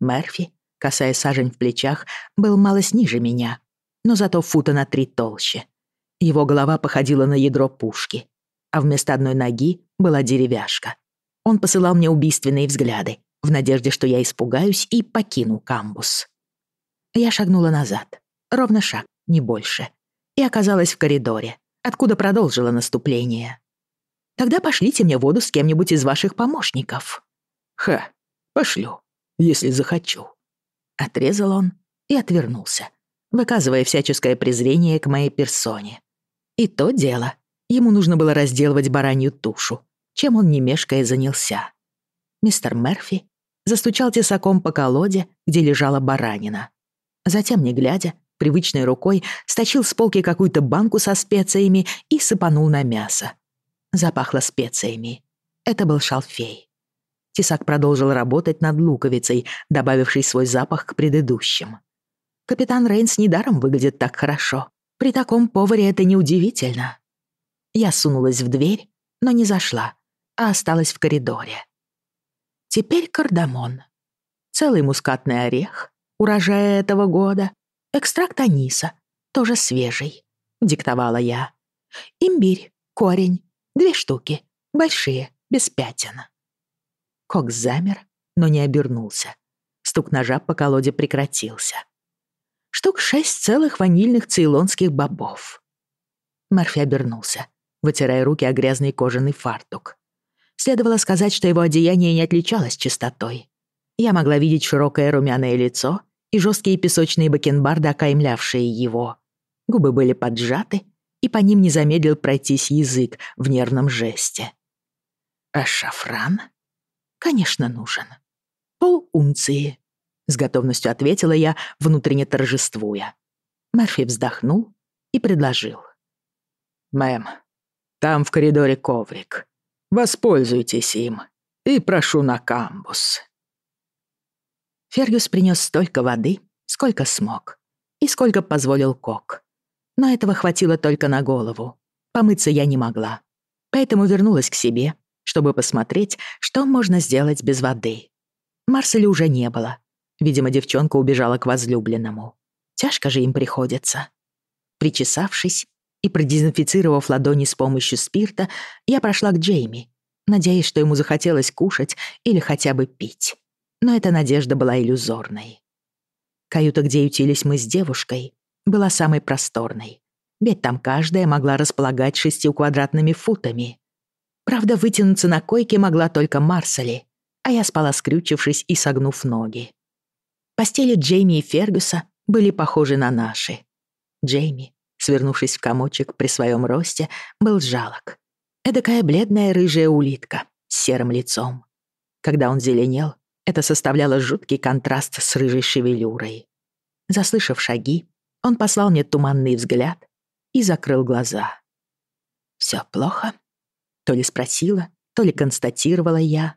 Мерфи, касаясь сажень в плечах, был малость ниже меня, но зато фута на три толще — его голова походила на ядро пушки, а вместо одной ноги была деревяшка. Он посылал мне убийственные взгляды, в надежде, что я испугаюсь и покину камбус. Я шагнула назад, ровно шаг, не больше, и оказалась в коридоре, откуда продолжила наступление. «Тогда пошлите мне воду с кем-нибудь из ваших помощников». «Ха, пошлю, если захочу», — отрезал он и отвернулся, выказывая всяческое презрение к моей персоне. И то дело. Ему нужно было разделывать баранью тушу, чем он не мешкая занялся. Мистер Мерфи застучал тесаком по колоде, где лежала баранина. Затем, не глядя, привычной рукой стащил с полки какую-то банку со специями и сыпанул на мясо. Запахло специями. Это был шалфей. Тесак продолжил работать над луковицей, добавившей свой запах к предыдущим. Капитан Рейнс недаром выглядит так хорошо. При таком поваре это неудивительно. Я сунулась в дверь, но не зашла, а осталась в коридоре. Теперь кардамон. Целый мускатный орех, урожая этого года. Экстракт аниса, тоже свежий, диктовала я. Имбирь, корень, две штуки, большие, без пятен. Кок замер, но не обернулся. Стук ножа по колоде прекратился штук шесть целых ванильных цейлонских бобов. Марфи обернулся, вытирая руки о грязный кожаный фартук. Следовало сказать, что его одеяние не отличалось чистотой. Я могла видеть широкое румяное лицо и жесткие песочные бакенбарды, окаймлявшие его. Губы были поджаты, и по ним не замедлил пройтись язык в нервном жесте. А шафран? Конечно, нужен. Пол унции. С готовностью ответила я, внутренне торжествуя. Мерфи вздохнул и предложил. «Мэм, Там в коридоре коврик. Воспользуйтесь им. И прошу на камбус». Фергюс принес столько воды, сколько смог, и сколько позволил Кок. Но этого хватило только на голову. Помыться я не могла. Поэтому вернулась к себе, чтобы посмотреть, что можно сделать без воды. Марселя уже не было. Видимо, девчонка убежала к возлюбленному. Тяжко же им приходится. Причесавшись и продезинфицировав ладони с помощью спирта, я прошла к Джейми, надеясь, что ему захотелось кушать или хотя бы пить. Но эта надежда была иллюзорной. Каюта, где ютились мы с девушкой, была самой просторной, ведь там каждая могла располагать шестью квадратными футами. Правда, вытянуться на койке могла только Марсели, а я спала скрючившись и согнув ноги. Постели Джейми и Фергюса были похожи на наши. Джейми, свернувшись в комочек при своем росте, был жалок. Эдакая бледная рыжая улитка с серым лицом. Когда он зеленел, это составляло жуткий контраст с рыжей шевелюрой. Заслышав шаги, он послал мне туманный взгляд и закрыл глаза. «Всё плохо?» То ли спросила, то ли констатировала я.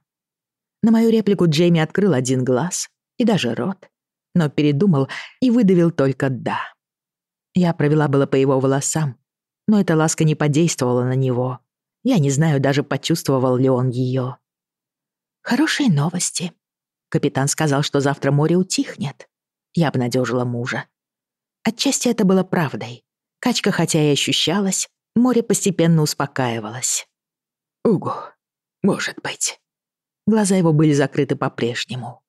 На мою реплику Джейми открыл один глаз и даже рот, но передумал и выдавил только «да». Я провела было по его волосам, но эта ласка не подействовала на него. Я не знаю, даже почувствовал ли он её. «Хорошие новости», Капитан сказал, что завтра море утихнет. Я обнадежила мужа. Отчасти это было правдой. Качка хотя и ощущалась, море постепенно успокаивалось. «Угу, может быть». Глаза его были закрыты по-прежнему.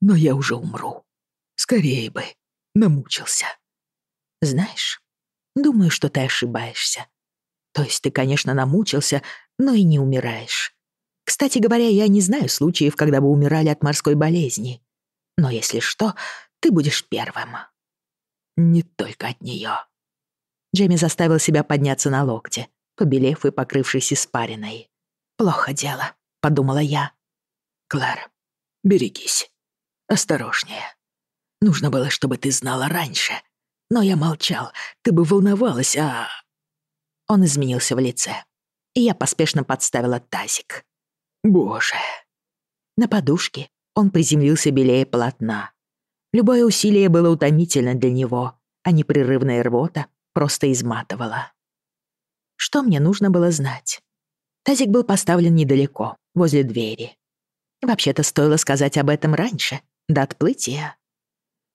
«Но я уже умру. Скорее бы. Намучился». «Знаешь, думаю, что ты ошибаешься. То есть ты, конечно, намучился, но и не умираешь. Кстати говоря, я не знаю случаев, когда бы умирали от морской болезни. Но если что, ты будешь первым. Не только от нее. Джейми заставил себя подняться на локте, побелев и покрывшись испариной. «Плохо дело», — подумала я. «Клэр, берегись. Осторожнее. Нужно было, чтобы ты знала раньше. Но я молчал. Ты бы волновалась, а...» Он изменился в лице, и я поспешно подставила тазик. Боже. На подушке он приземлился белее полотна. Любое усилие было утомительно для него, а непрерывная рвота просто изматывала. Что мне нужно было знать? Тазик был поставлен недалеко, возле двери. Вообще-то стоило сказать об этом раньше, до отплытия.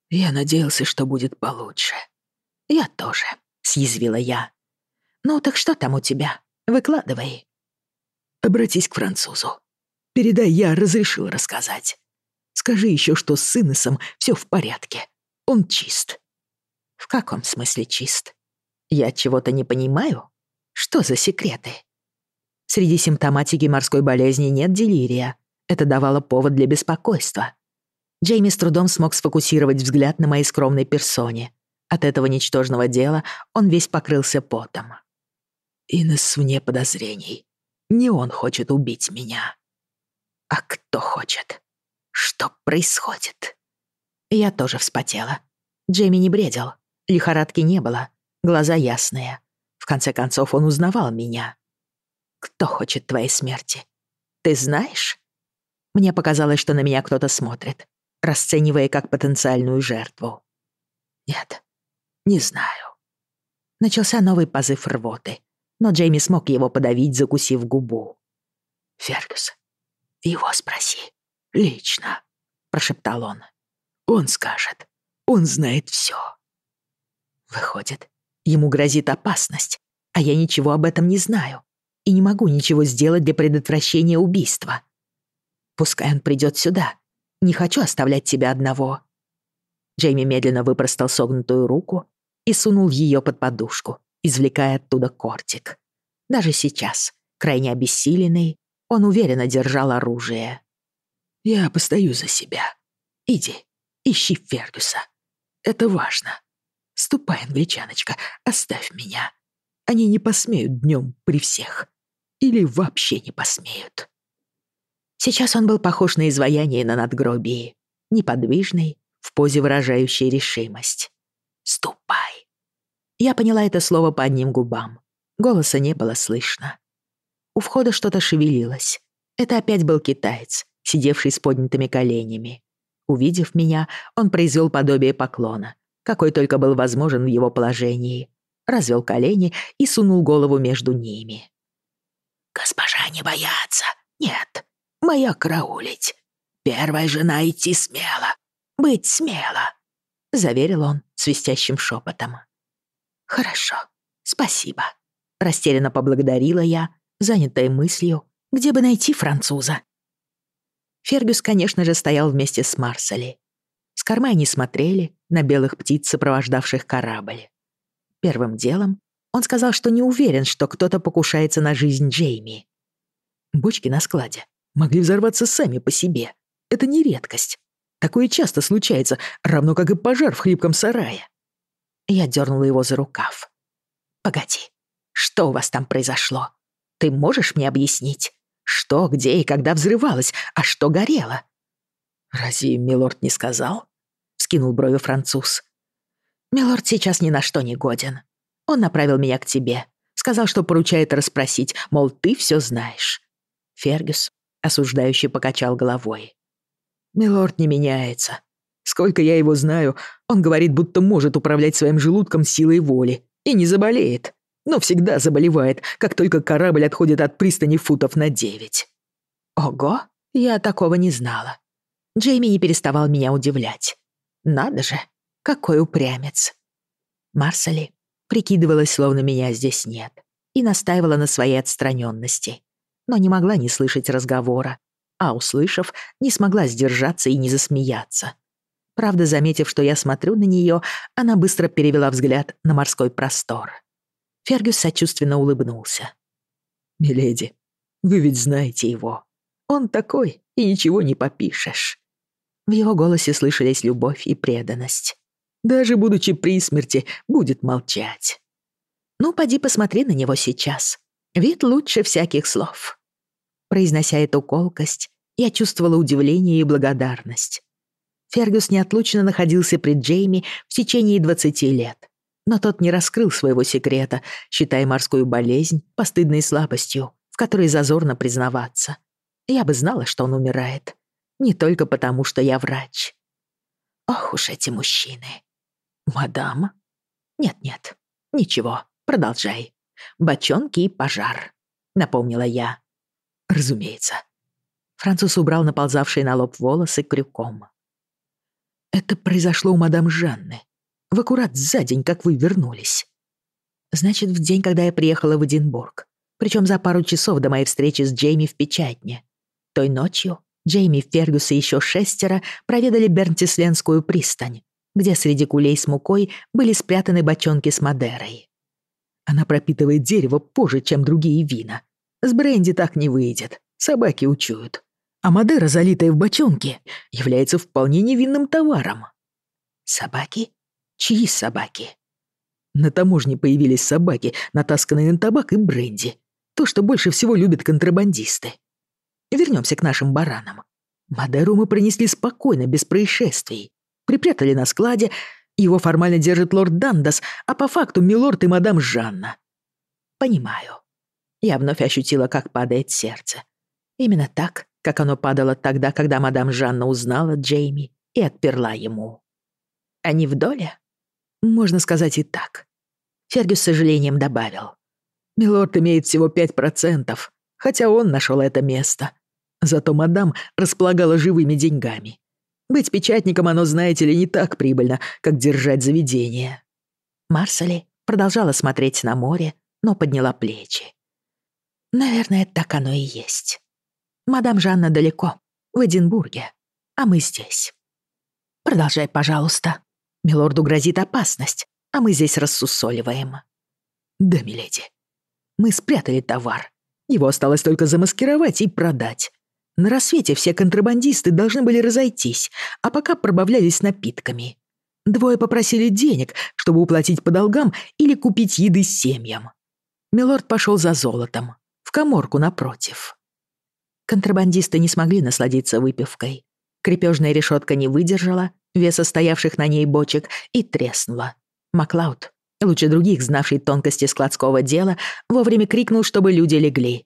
Я надеялся, что будет получше. Я тоже, съязвила я. Ну так что там у тебя? Выкладывай. Обратись к французу. Передай, я разрешил рассказать. Скажи еще, что с Иннесом все в порядке. Он чист». «В каком смысле чист? Я чего-то не понимаю? Что за секреты?» Среди симптоматики морской болезни нет делирия. Это давало повод для беспокойства. Джейми с трудом смог сфокусировать взгляд на моей скромной персоне. От этого ничтожного дела он весь покрылся потом. «Инесс вне подозрений. Не он хочет убить меня. А кто хочет? Что происходит? Я тоже вспотела. Джейми не бредил. Лихорадки не было. Глаза ясные. В конце концов, он узнавал меня. Кто хочет твоей смерти? Ты знаешь? Мне показалось, что на меня кто-то смотрит, расценивая как потенциальную жертву. Нет, не знаю. Начался новый позыв рвоты, но Джейми смог его подавить, закусив губу. «Фергюс, его спроси. Лично», — прошептал он. «Он скажет. Он знает все. Выходит, ему грозит опасность, а я ничего об этом не знаю и не могу ничего сделать для предотвращения убийства. Пускай он придет сюда. Не хочу оставлять тебя одного». Джейми медленно выпростал согнутую руку и сунул ее под подушку, извлекая оттуда кортик. Даже сейчас, крайне обессиленный, он уверенно держал оружие. «Я постою за себя. Иди, ищи Фергюса. Это важно. Ступай, англичаночка, оставь меня. Они не посмеют днем при всех. Или вообще не посмеют». Сейчас он был похож на изваяние на надгробии, неподвижный, в позе выражающей решимость. «Ступай!» Я поняла это слово по одним губам, Голоса не было слышно. У входа что-то шевелилось. Это опять был китаец, сидевший с поднятыми коленями. Увидев меня, он произвел подобие поклона, какой только был возможен в его положении. Развел колени и сунул голову между ними. «Госпожа не бояться. Нет, моя караулить. Первая жена идти смело. Быть смело», — заверил он свистящим шепотом. «Хорошо, спасибо», — растерянно поблагодарила я, занятая мыслью, где бы найти француза. Фергюс, конечно же, стоял вместе с Марсели. С кормы они смотрели на белых птиц, сопровождавших корабль. Первым делом он сказал, что не уверен, что кто-то покушается на жизнь Джейми. Бочки на складе могли взорваться сами по себе. Это не редкость. Такое часто случается, равно как и пожар в хлипком сарае. Я дернула его за рукав. «Погоди, что у вас там произошло? Ты можешь мне объяснить? Что, где и когда взрывалось, а что горело?» «Разве милорд не сказал?» — скинул брови француз. «Милорд сейчас ни на что не годен. Он направил меня к тебе. Сказал, что поручает расспросить, мол, ты все знаешь». Фергюс осуждающе покачал головой. «Милорд не меняется. Сколько я его знаю, он говорит, будто может управлять своим желудком силой воли и не заболеет, но всегда заболевает, как только корабль отходит от пристани футов на девять. Ого, я такого не знала. Джейми не переставал меня удивлять. Надо же, какой упрямец. Марсали прикидывалась, словно меня здесь нет, и настаивала на своей отстраненности, но не могла не слышать разговора, а, услышав, не смогла сдержаться и не засмеяться. Правда, заметив, что я смотрю на нее, она быстро перевела взгляд на морской простор. Фергюс сочувственно улыбнулся. «Миледи, вы ведь знаете его. Он такой, и ничего не попишешь». В его голосе слышались любовь и преданность. Даже будучи при смерти, будет молчать. «Ну, поди посмотри на него сейчас. Вид лучше всяких слов». Произнося эту колкость, я чувствовала удивление и благодарность. Фергюс неотлучно находился при Джейми в течение 20 лет. Но тот не раскрыл своего секрета, считая морскую болезнь постыдной слабостью, в которой зазорно признаваться. Я бы знала, что он умирает. Не только потому, что я врач. Ох уж эти мужчины. Мадам? Нет-нет, ничего, продолжай. Бочонки и пожар, напомнила я. Разумеется. Француз убрал наползавшие на лоб волосы крюком. Это произошло у мадам Жанны. В аккурат за день, как вы вернулись. Значит, в день, когда я приехала в Эдинбург. Причем за пару часов до моей встречи с Джейми в печатне. Той ночью Джейми, Фергюс и еще шестеро проведали Бернтисленскую пристань, где среди кулей с мукой были спрятаны бочонки с Мадерой. Она пропитывает дерево позже, чем другие вина. С бренди так не выйдет, собаки учуют а Мадера, залитая в бочонке, является вполне невинным товаром. Собаки? Чьи собаки? На таможне появились собаки, натасканные на табак и бренди. То, что больше всего любят контрабандисты. Вернемся к нашим баранам. Мадеру мы принесли спокойно, без происшествий. Припрятали на складе, его формально держит лорд Дандас, а по факту милорд и мадам Жанна. Понимаю. Я вновь ощутила, как падает сердце. Именно так как оно падало тогда, когда мадам Жанна узнала Джейми и отперла ему. Они в доле? Можно сказать и так. Фергюс с сожалением добавил. Милорд имеет всего пять процентов, хотя он нашел это место. Зато мадам располагала живыми деньгами. Быть печатником оно, знаете ли, не так прибыльно, как держать заведение. Марсели продолжала смотреть на море, но подняла плечи. Наверное, так оно и есть. Мадам Жанна далеко, в Эдинбурге, а мы здесь. Продолжай, пожалуйста. Милорду грозит опасность, а мы здесь рассусоливаем. Да, миледи. Мы спрятали товар. Его осталось только замаскировать и продать. На рассвете все контрабандисты должны были разойтись, а пока пробавлялись напитками. Двое попросили денег, чтобы уплатить по долгам или купить еды семьям. Милорд пошел за золотом, в коморку напротив. Контрабандисты не смогли насладиться выпивкой. Крепежная решетка не выдержала веса стоявших на ней бочек и треснула. Маклауд лучше других знавший тонкости складского дела, вовремя крикнул, чтобы люди легли.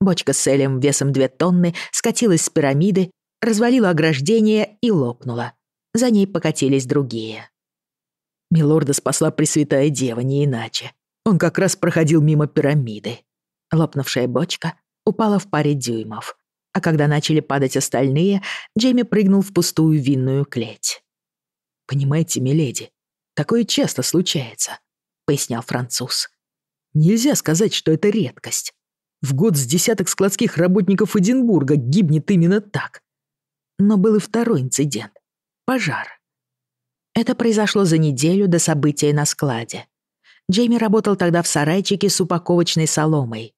Бочка с элем весом две тонны скатилась с пирамиды, развалила ограждение и лопнула. За ней покатились другие. Милорда спасла Пресвятая Дева, не иначе. Он как раз проходил мимо пирамиды. Лопнувшая бочка упала в паре дюймов. А когда начали падать остальные, Джейми прыгнул в пустую винную клеть. «Понимаете, миледи, такое часто случается», — пояснял француз. «Нельзя сказать, что это редкость. В год с десяток складских работников Эдинбурга гибнет именно так. Но был и второй инцидент — пожар. Это произошло за неделю до события на складе. Джейми работал тогда в сарайчике с упаковочной соломой.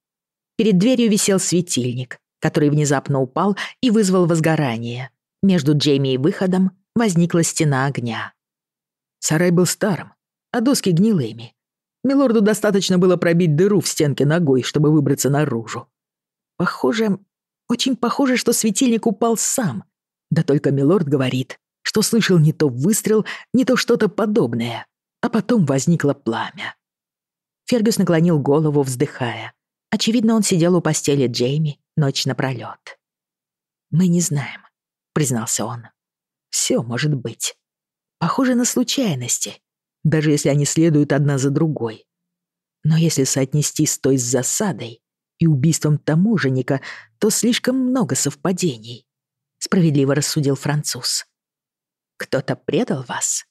Перед дверью висел светильник, который внезапно упал и вызвал возгорание. Между Джейми и выходом возникла стена огня. Сарай был старым, а доски гнилыми. Милорду достаточно было пробить дыру в стенке ногой, чтобы выбраться наружу. Похоже, очень похоже, что светильник упал сам. Да только Милорд говорит, что слышал не то выстрел, не то что-то подобное, а потом возникло пламя. Фергюс наклонил голову, вздыхая. Очевидно, он сидел у постели Джейми ночь напролёт. «Мы не знаем», — признался он. «Всё может быть. Похоже на случайности, даже если они следуют одна за другой. Но если соотнести с той с засадой и убийством таможенника, то слишком много совпадений», — справедливо рассудил француз. «Кто-то предал вас?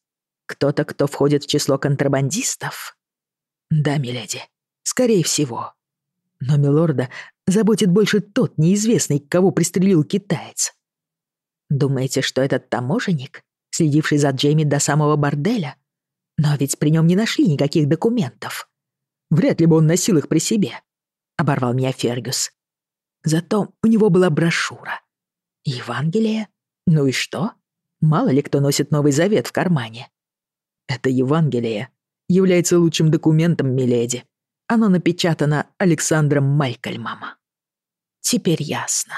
Кто-то, кто входит в число контрабандистов?» «Да, миледи, скорее всего», но милорда заботит больше тот неизвестный, кого пристрелил китаец. Думаете, что этот таможенник, следивший за Джейми до самого борделя? Но ведь при нем не нашли никаких документов. Вряд ли бы он носил их при себе, — оборвал меня Фергюс. Зато у него была брошюра. Евангелие? Ну и что? Мало ли кто носит Новый Завет в кармане. Это Евангелие является лучшим документом, миледи, оно напечатано Александром Майкельмом. Теперь ясно.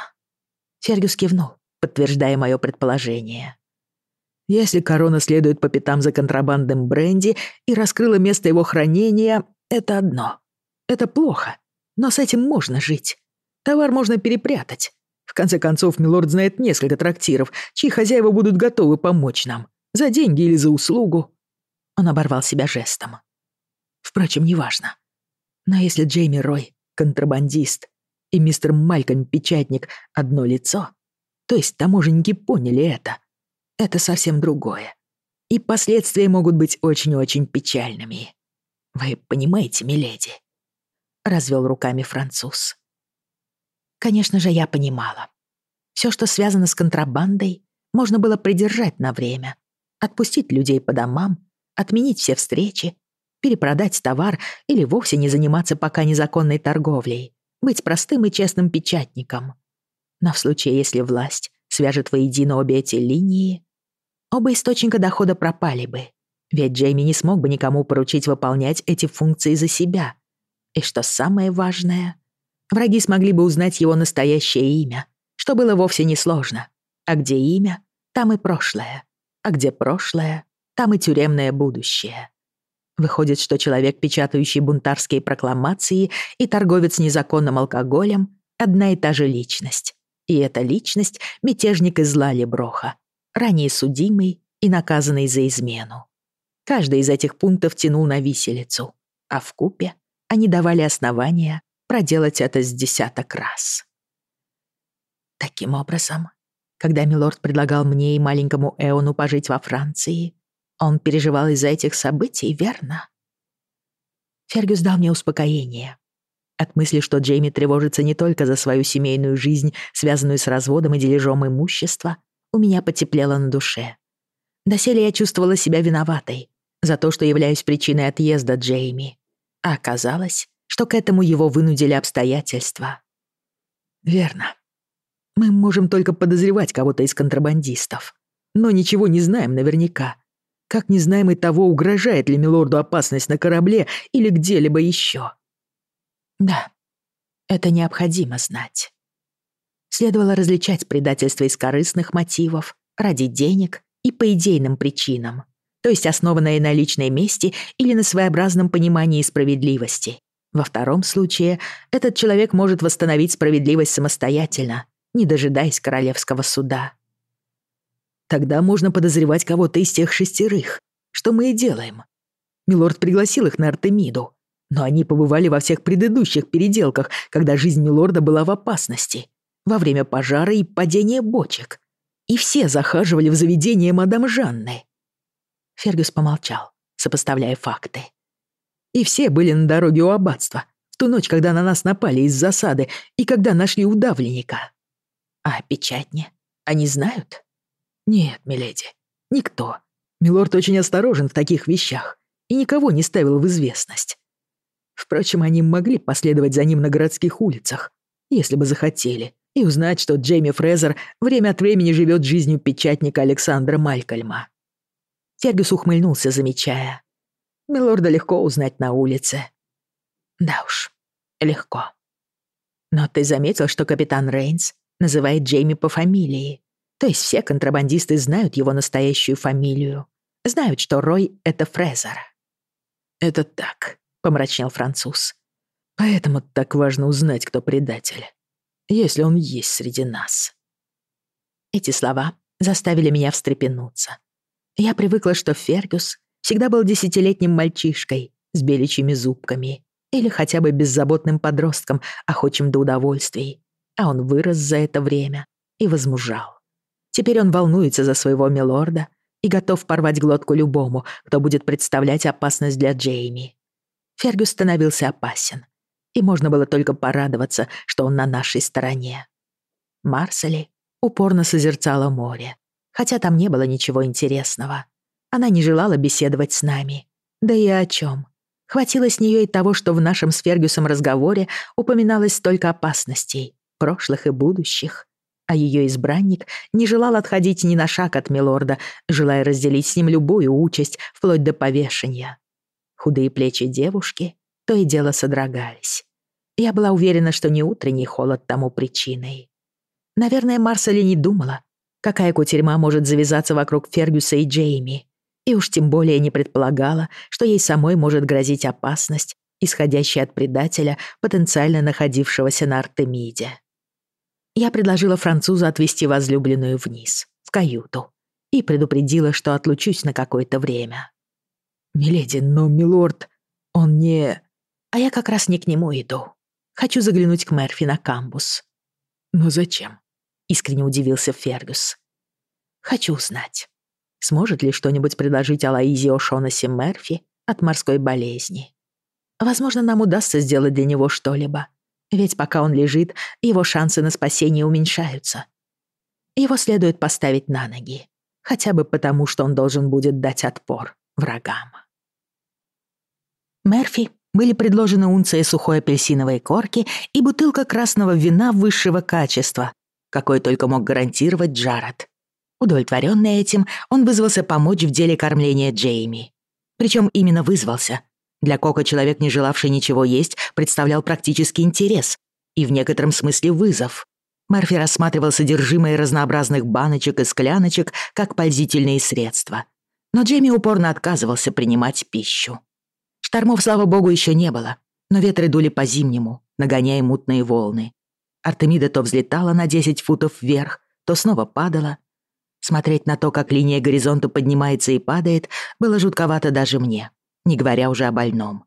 Фергюс кивнул, подтверждая мое предположение. Если корона следует по пятам за контрабандным бренди и раскрыла место его хранения, это одно. Это плохо, но с этим можно жить. Товар можно перепрятать. В конце концов, Милорд знает несколько трактиров, чьи хозяева будут готовы помочь нам. За деньги или за услугу. Он оборвал себя жестом. Впрочем, неважно. Но если Джейми Рой — контрабандист, и мистер Малькольм — печатник — одно лицо, то есть таможенники поняли это, это совсем другое. И последствия могут быть очень-очень печальными. Вы понимаете, миледи?» Развел руками француз. Конечно же, я понимала. Все, что связано с контрабандой, можно было придержать на время, отпустить людей по домам, отменить все встречи перепродать товар или вовсе не заниматься пока незаконной торговлей, быть простым и честным печатником. Но в случае, если власть свяжет воедино обе эти линии, оба источника дохода пропали бы, ведь Джейми не смог бы никому поручить выполнять эти функции за себя. И что самое важное, враги смогли бы узнать его настоящее имя, что было вовсе несложно. А где имя, там и прошлое. А где прошлое, там и тюремное будущее. Выходит, что человек, печатающий бунтарские прокламации, и торговец незаконным алкоголем — одна и та же личность. И эта личность — мятежник из Лали-Броха, ранее судимый и наказанный за измену. Каждый из этих пунктов тянул на виселицу, а в купе они давали основания проделать это с десяток раз. Таким образом, когда Милорд предлагал мне и маленькому Эону пожить во Франции, он переживал из-за этих событий, верно? Фергюс дал мне успокоение. От мысли, что Джейми тревожится не только за свою семейную жизнь, связанную с разводом и дележом имущества, у меня потеплело на душе. Доселе я чувствовала себя виноватой за то, что являюсь причиной отъезда Джейми. А оказалось, что к этому его вынудили обстоятельства. Верно. Мы можем только подозревать кого-то из контрабандистов, но ничего не знаем наверняка. Как не знаем и того, угрожает ли милорду опасность на корабле или где-либо еще. Да, это необходимо знать. Следовало различать предательство из корыстных мотивов, ради денег и по идейным причинам. то есть основанное на личной мести или на своеобразном понимании справедливости. Во втором случае этот человек может восстановить справедливость самостоятельно, не дожидаясь королевского суда. Тогда можно подозревать кого-то из тех шестерых, что мы и делаем. Милорд пригласил их на Артемиду, но они побывали во всех предыдущих переделках, когда жизнь Милорда была в опасности, во время пожара и падения бочек. И все захаживали в заведение мадам Жанны. Фергюс помолчал, сопоставляя факты. И все были на дороге у аббатства, в ту ночь, когда на нас напали из засады и когда нашли удавленника. А печатни? Они знают? Нет, миледи, никто. Милорд очень осторожен в таких вещах и никого не ставил в известность. Впрочем, они могли последовать за ним на городских улицах, если бы захотели, и узнать, что Джейми Фрезер время от времени живет жизнью печатника Александра Малькольма. Фергюс ухмыльнулся, замечая. Милорда легко узнать на улице. Да уж, легко. Но ты заметил, что капитан Рейнс называет Джейми по фамилии? То есть все контрабандисты знают его настоящую фамилию. Знают, что Рой — это Фрезер. «Это так», — помрачнел француз. «Поэтому так важно узнать, кто предатель, если он есть среди нас». Эти слова заставили меня встрепенуться. Я привыкла, что Фергюс всегда был десятилетним мальчишкой с беличьими зубками или хотя бы беззаботным подростком, охочим до удовольствий, а он вырос за это время и возмужал. Теперь он волнуется за своего милорда и готов порвать глотку любому, кто будет представлять опасность для Джейми. Фергюс становился опасен, и можно было только порадоваться, что он на нашей стороне. Марсели упорно созерцала море, хотя там не было ничего интересного. Она не желала беседовать с нами. Да и о чем? Хватило с нее и того, что в нашем с Фергюсом разговоре упоминалось столько опасностей, прошлых и будущих. А ее избранник не желал отходить ни на шаг от милорда, желая разделить с ним любую участь, вплоть до повешения. Худые плечи девушки то и дело содрогались. Я была уверена, что не утренний холод тому причиной. Наверное, Марсели не думала, какая кутерьма может завязаться вокруг Фергюса и Джейми и уж тем более не предполагала, что ей самой может грозить опасность, исходящая от предателя, потенциально находившегося на Артемиде. Я предложила французу отвезти возлюбленную вниз, в каюту, и предупредила, что отлучусь на какое-то время. «Миледи, но милорд, он не...» «А я как раз не к нему иду. Хочу заглянуть к Мерфи на камбус». «Но зачем?» — искренне удивился Фергюс. «Хочу узнать, Сможет ли что-нибудь предложить Алаизе О'Шонаси Мерфи от морской болезни? Возможно, нам удастся сделать для него что-либо. Ведь пока он лежит, его шансы на спасение уменьшаются. Его следует поставить на ноги. Хотя бы потому, что он должен будет дать отпор врагам. Мерфи были предложены унция сухой апельсиновой корки и бутылка красного вина высшего качества, какой только мог гарантировать Джаред. Удовлетворенный этим, он вызвался помочь в деле кормления Джейми. Причем именно вызвался. Для Кока человек, не желавший ничего есть, представлял практический интерес и в некотором смысле вызов. Мерфи рассматривал содержимое разнообразных баночек и скляночек как пользительные средства. Но Джейми упорно отказывался принимать пищу. Штормов, слава богу, еще не было, но ветры дули по-зимнему, нагоняя мутные волны. Артемида то взлетала на 10 футов вверх, то снова падала, Смотреть на то, как линия горизонта поднимается и падает, было жутковато даже мне, не говоря уже о больном.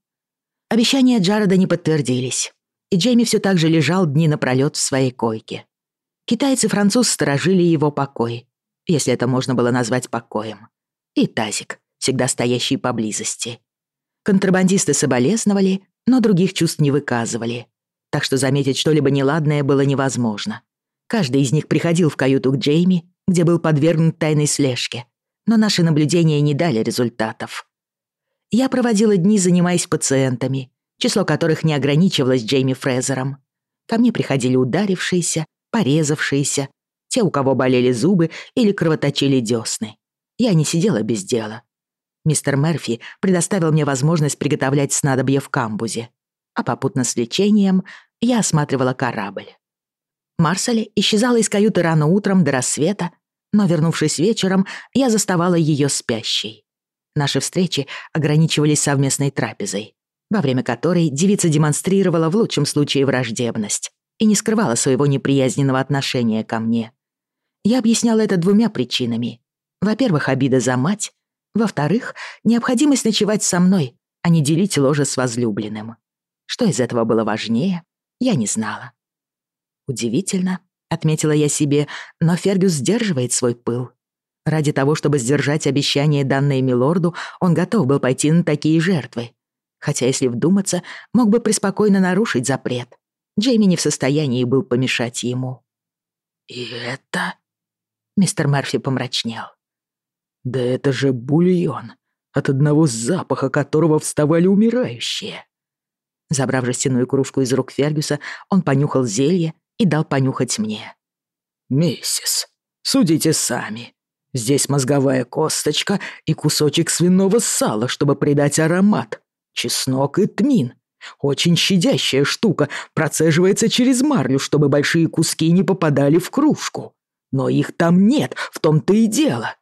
Обещания Джареда не подтвердились, и Джейми все так же лежал дни напролёт в своей койке. Китайцы и француз сторожили его покой, если это можно было назвать покоем. И тазик, всегда стоящий поблизости. Контрабандисты соболезновали, но других чувств не выказывали, так что заметить что-либо неладное было невозможно. Каждый из них приходил в каюту к Джейми где был подвергнут тайной слежке, но наши наблюдения не дали результатов. Я проводила дни, занимаясь пациентами, число которых не ограничивалось Джейми Фрезером. Ко мне приходили ударившиеся, порезавшиеся, те, у кого болели зубы или кровоточили десны. Я не сидела без дела. Мистер Мерфи предоставил мне возможность приготовлять снадобье в камбузе, а попутно с лечением я осматривала корабль. Марселе исчезала из каюты рано утром до рассвета, но, вернувшись вечером, я заставала ее спящей. Наши встречи ограничивались совместной трапезой, во время которой девица демонстрировала в лучшем случае враждебность и не скрывала своего неприязненного отношения ко мне. Я объясняла это двумя причинами. Во-первых, обида за мать. Во-вторых, необходимость ночевать со мной, а не делить ложе с возлюбленным. Что из этого было важнее, я не знала. Удивительно, отметила я себе, но Фергюс сдерживает свой пыл. Ради того, чтобы сдержать обещание, данное милорду, он готов был пойти на такие жертвы. Хотя, если вдуматься, мог бы преспокойно нарушить запрет. Джейми не в состоянии был помешать ему. «И это...» Мистер Мерфи помрачнел. «Да это же бульон, от одного запаха которого вставали умирающие». Забрав жестяную кружку из рук Фергюса, он понюхал зелье и дал понюхать мне. «Миссис, судите сами. Здесь мозговая косточка и кусочек свиного сала, чтобы придать аромат. Чеснок и тмин. Очень щадящая штука, процеживается через марлю, чтобы большие куски не попадали в кружку. Но их там нет, в том-то и дело.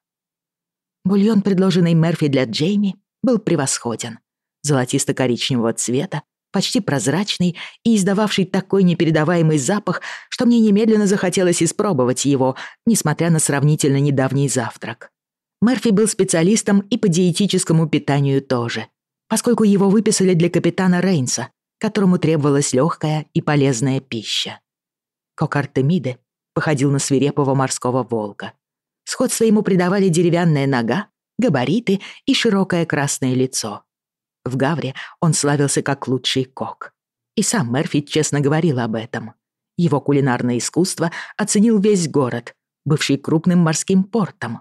Бульон, предложенный Мерфи для Джейми, был превосходен. Золотисто-коричневого цвета, почти прозрачный и издававший такой непередаваемый запах, что мне немедленно захотелось испробовать его, несмотря на сравнительно недавний завтрак. Мерфи был специалистом и по диетическому питанию тоже, поскольку его выписали для капитана Рейнса, которому требовалась легкая и полезная пища. Кок Артемиды походил на свирепого морского волка. Сходство ему придавали деревянная нога, габариты и широкое красное лицо. В Гавре он славился как лучший кок. И сам Мерфи честно говорил об этом. Его кулинарное искусство оценил весь город, бывший крупным морским портом.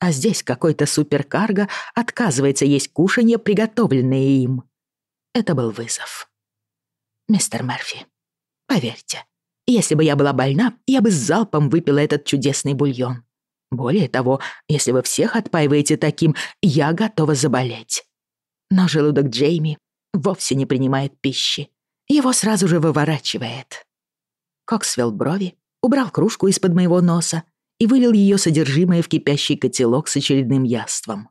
А здесь какой-то суперкарго отказывается есть кушанье, приготовленное им. Это был вызов. «Мистер Мерфи, поверьте, если бы я была больна, я бы с залпом выпила этот чудесный бульон. Более того, если вы всех отпаиваете таким, я готова заболеть. Но желудок Джейми вовсе не принимает пищи. Его сразу же выворачивает. Кокс свел брови, убрал кружку из-под моего носа и вылил ее содержимое в кипящий котелок с очередным яством.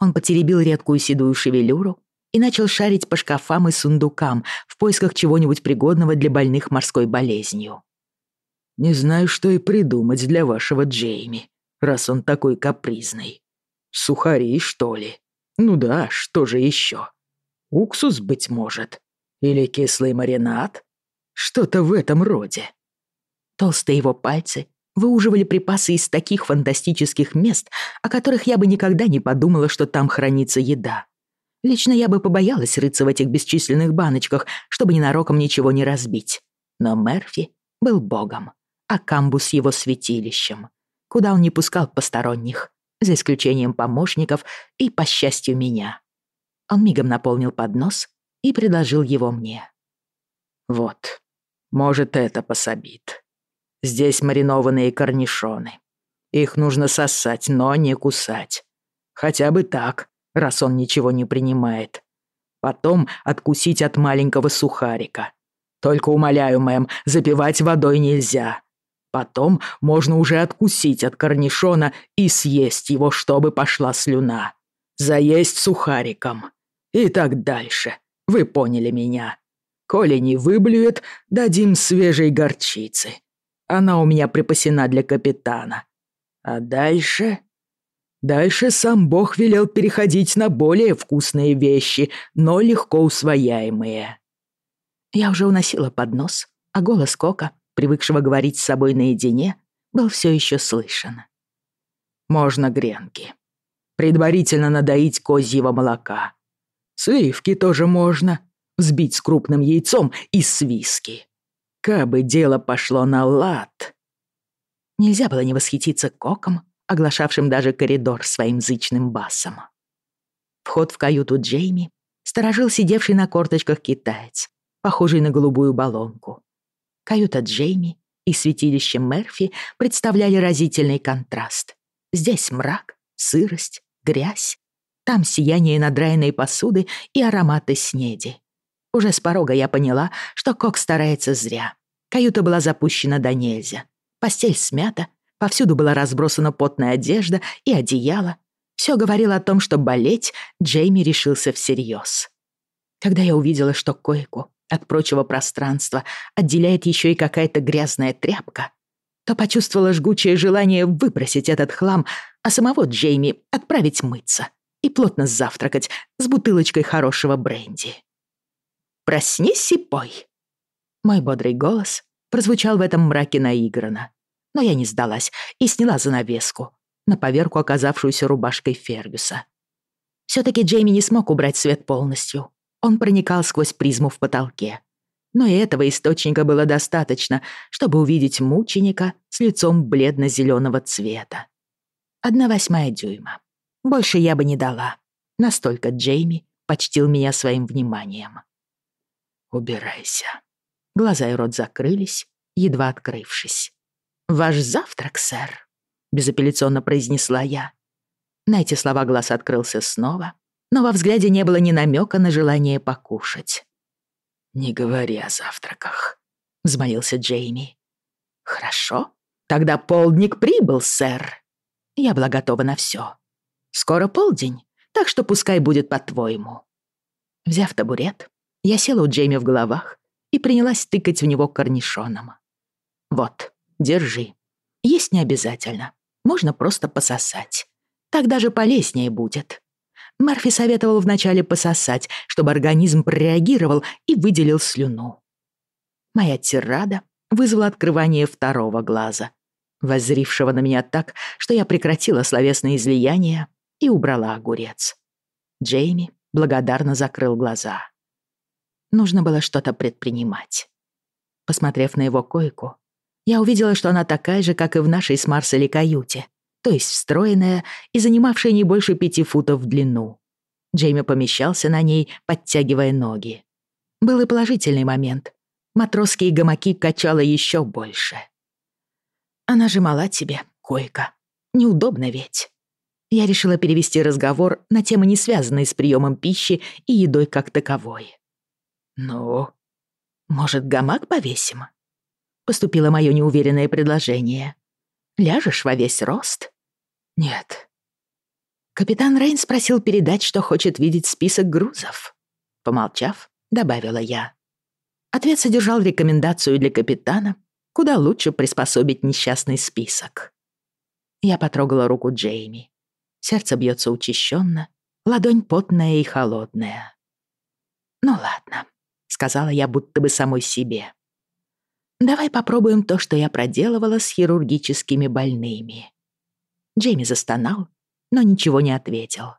Он потеребил редкую седую шевелюру и начал шарить по шкафам и сундукам в поисках чего-нибудь пригодного для больных морской болезнью. «Не знаю, что и придумать для вашего Джейми, раз он такой капризный. Сухари, что ли? Ну да, что же еще? Уксус, быть может? Или кислый маринад? Что-то в этом роде». Толстые его пальцы выуживали припасы из таких фантастических мест, о которых я бы никогда не подумала, что там хранится еда. Лично я бы побоялась рыться в этих бесчисленных баночках, чтобы ненароком ничего не разбить. Но Мерфи был богом, а камбус его святилищем, куда он не пускал посторонних, за исключением помощников и, по счастью, меня. Он мигом наполнил поднос и предложил его мне. «Вот, может, это пособит. Здесь маринованные корнишоны. Их нужно сосать, но не кусать. Хотя бы так, раз он ничего не принимает. Потом откусить от маленького сухарика. Только умоляю, мэм, запивать водой нельзя. Потом можно уже откусить от корнишона и съесть его, чтобы пошла слюна. Заесть сухариком. И так дальше. Вы поняли меня. Коли не выблюет, дадим свежей горчицы. Она у меня припасена для капитана. А дальше... Дальше сам Бог велел переходить на более вкусные вещи, но легко усвояемые. Я уже уносила поднос, а голос Кока, привыкшего говорить с собой наедине, был все еще слышен. Можно гренки. Предварительно надоить козьего молока. Сливки тоже можно. Взбить с крупным яйцом и с виски. Кабы дело пошло на лад. Нельзя было не восхититься Коком, оглашавшим даже коридор своим зычным басом. Вход в каюту Джейми сторожил сидевший на корточках китаец, похожий на голубую баллонку. Каюта Джейми и святилище Мерфи представляли разительный контраст. Здесь мрак, сырость, грязь, там сияние надраенной посуды и ароматы снеди. Уже с порога я поняла, что Кок старается зря. Каюта была запущена до нельзя. Постель смята, Повсюду была разбросана потная одежда и одеяло. Все говорило о том, что болеть Джейми решился всерьез. Когда я увидела, что койку от прочего пространства отделяет еще и какая-то грязная тряпка, то почувствовала жгучее желание выбросить этот хлам, а самого Джейми отправить мыться и плотно завтракать с бутылочкой хорошего бренди. «Проснись и пой!» Мой бодрый голос прозвучал в этом мраке наигранно, но я не сдалась и сняла занавеску, на поверку оказавшуюся рубашкой Фергюса. Все-таки Джейми не смог убрать свет полностью. Он проникал сквозь призму в потолке. Но и этого источника было достаточно, чтобы увидеть мученика с лицом бледно-зеленого цвета. Одна восьмая дюйма. Больше я бы не дала. Настолько Джейми почтил меня своим вниманием. «Убирайся». Глаза и рот закрылись, едва открывшись. «Ваш завтрак, сэр», — безапелляционно произнесла я. На эти слова глаз открылся снова, но во взгляде не было ни намека на желание покушать. «Не говори о завтраках», — взмолился Джейми. «Хорошо, тогда полдник прибыл, сэр. Я была готова на все. Скоро полдень, так что пускай будет по-твоему». Взяв табурет, я села у Джейми в головах и принялась тыкать в него корнишоном. «Вот, держи. Есть не обязательно. Можно просто пососать. Так даже полезнее будет». Марфи советовал вначале пососать, чтобы организм прореагировал и выделил слюну. Моя тирада вызвала открывание второго глаза, воззрившего на меня так, что я прекратила словесное излияние и убрала огурец. Джейми благодарно закрыл глаза. Нужно было что-то предпринимать. Посмотрев на его койку, я увидела, что она такая же, как и в нашей с Марсели каюте, то есть встроенная и занимавшая не больше пяти футов в длину. Джейми помещался на ней, подтягивая ноги. Был и положительный момент. Матросские гамаки качало еще больше. Она же мала тебе, койка. Неудобно ведь. Я решила перевести разговор на темы, не связанные с приемом пищи и едой как таковой. «Ну, может, гамак повесим?» Поступило мое неуверенное предложение. «Ляжешь во весь рост?» «Нет». Капитан Рейн спросил передать, что хочет видеть список грузов. Помолчав, добавила я. Ответ содержал рекомендацию для капитана, куда лучше приспособить несчастный список. Я потрогала руку Джейми. Сердце бьется учащенно, ладонь потная и холодная. «Ну ладно», — сказала я будто бы самой себе. «Давай попробуем то, что я проделывала с хирургическими больными». Джейми застонал, но ничего не ответил.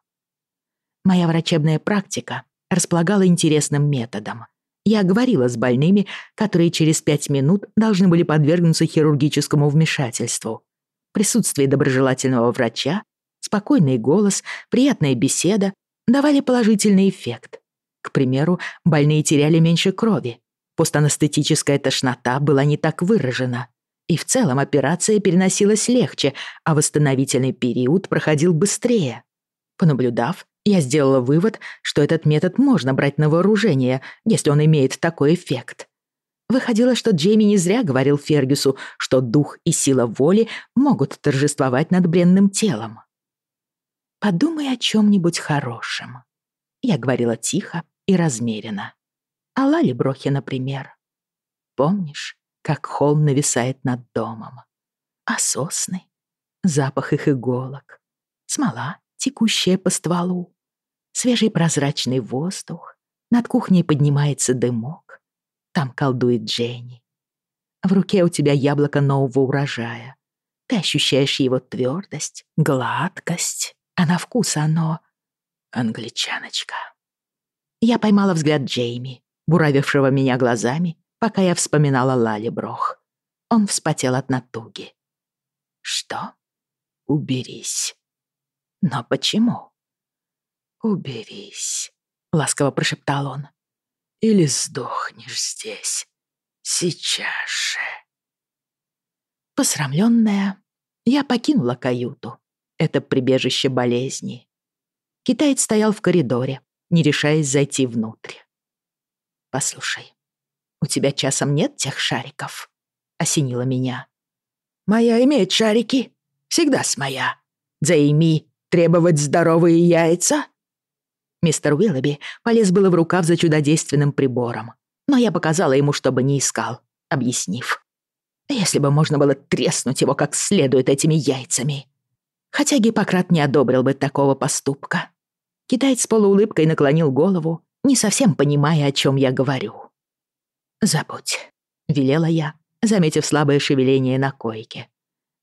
Моя врачебная практика располагала интересным методом. Я говорила с больными, которые через пять минут должны были подвергнуться хирургическому вмешательству. Присутствие доброжелательного врача Спокойный голос, приятная беседа давали положительный эффект. К примеру, больные теряли меньше крови. Постанестетическая тошнота была не так выражена. И в целом операция переносилась легче, а восстановительный период проходил быстрее. Понаблюдав, я сделала вывод, что этот метод можно брать на вооружение, если он имеет такой эффект. Выходило, что Джейми не зря говорил Фергюсу, что дух и сила воли могут торжествовать над бренным телом. Подумай о чем-нибудь хорошем. Я говорила тихо и размеренно. О Лале Брохе, например. Помнишь, как холм нависает над домом? А сосны? Запах их иголок. Смола, текущая по стволу. Свежий прозрачный воздух. Над кухней поднимается дымок. Там колдует Дженни. В руке у тебя яблоко нового урожая. Ты ощущаешь его твердость, гладкость а на вкус оно... Англичаночка. Я поймала взгляд Джейми, буравившего меня глазами, пока я вспоминала Лали Брох. Он вспотел от натуги. «Что? Уберись». «Но почему?» «Уберись», — ласково прошептал он. «Или сдохнешь здесь. Сейчас же». Посрамленная, я покинула каюту это прибежище болезни. Китаец стоял в коридоре, не решаясь зайти внутрь. «Послушай, у тебя часом нет тех шариков?» — осенило меня. «Моя имеет шарики. Всегда с моя. Займи Требовать здоровые яйца?» Мистер Уиллоби полез было в рукав за чудодейственным прибором, но я показала ему, чтобы не искал, объяснив. Если бы можно было треснуть его как следует этими яйцами. Хотя Гиппократ не одобрил бы такого поступка. Китаец с полуулыбкой наклонил голову, не совсем понимая, о чем я говорю. «Забудь», — велела я, заметив слабое шевеление на койке.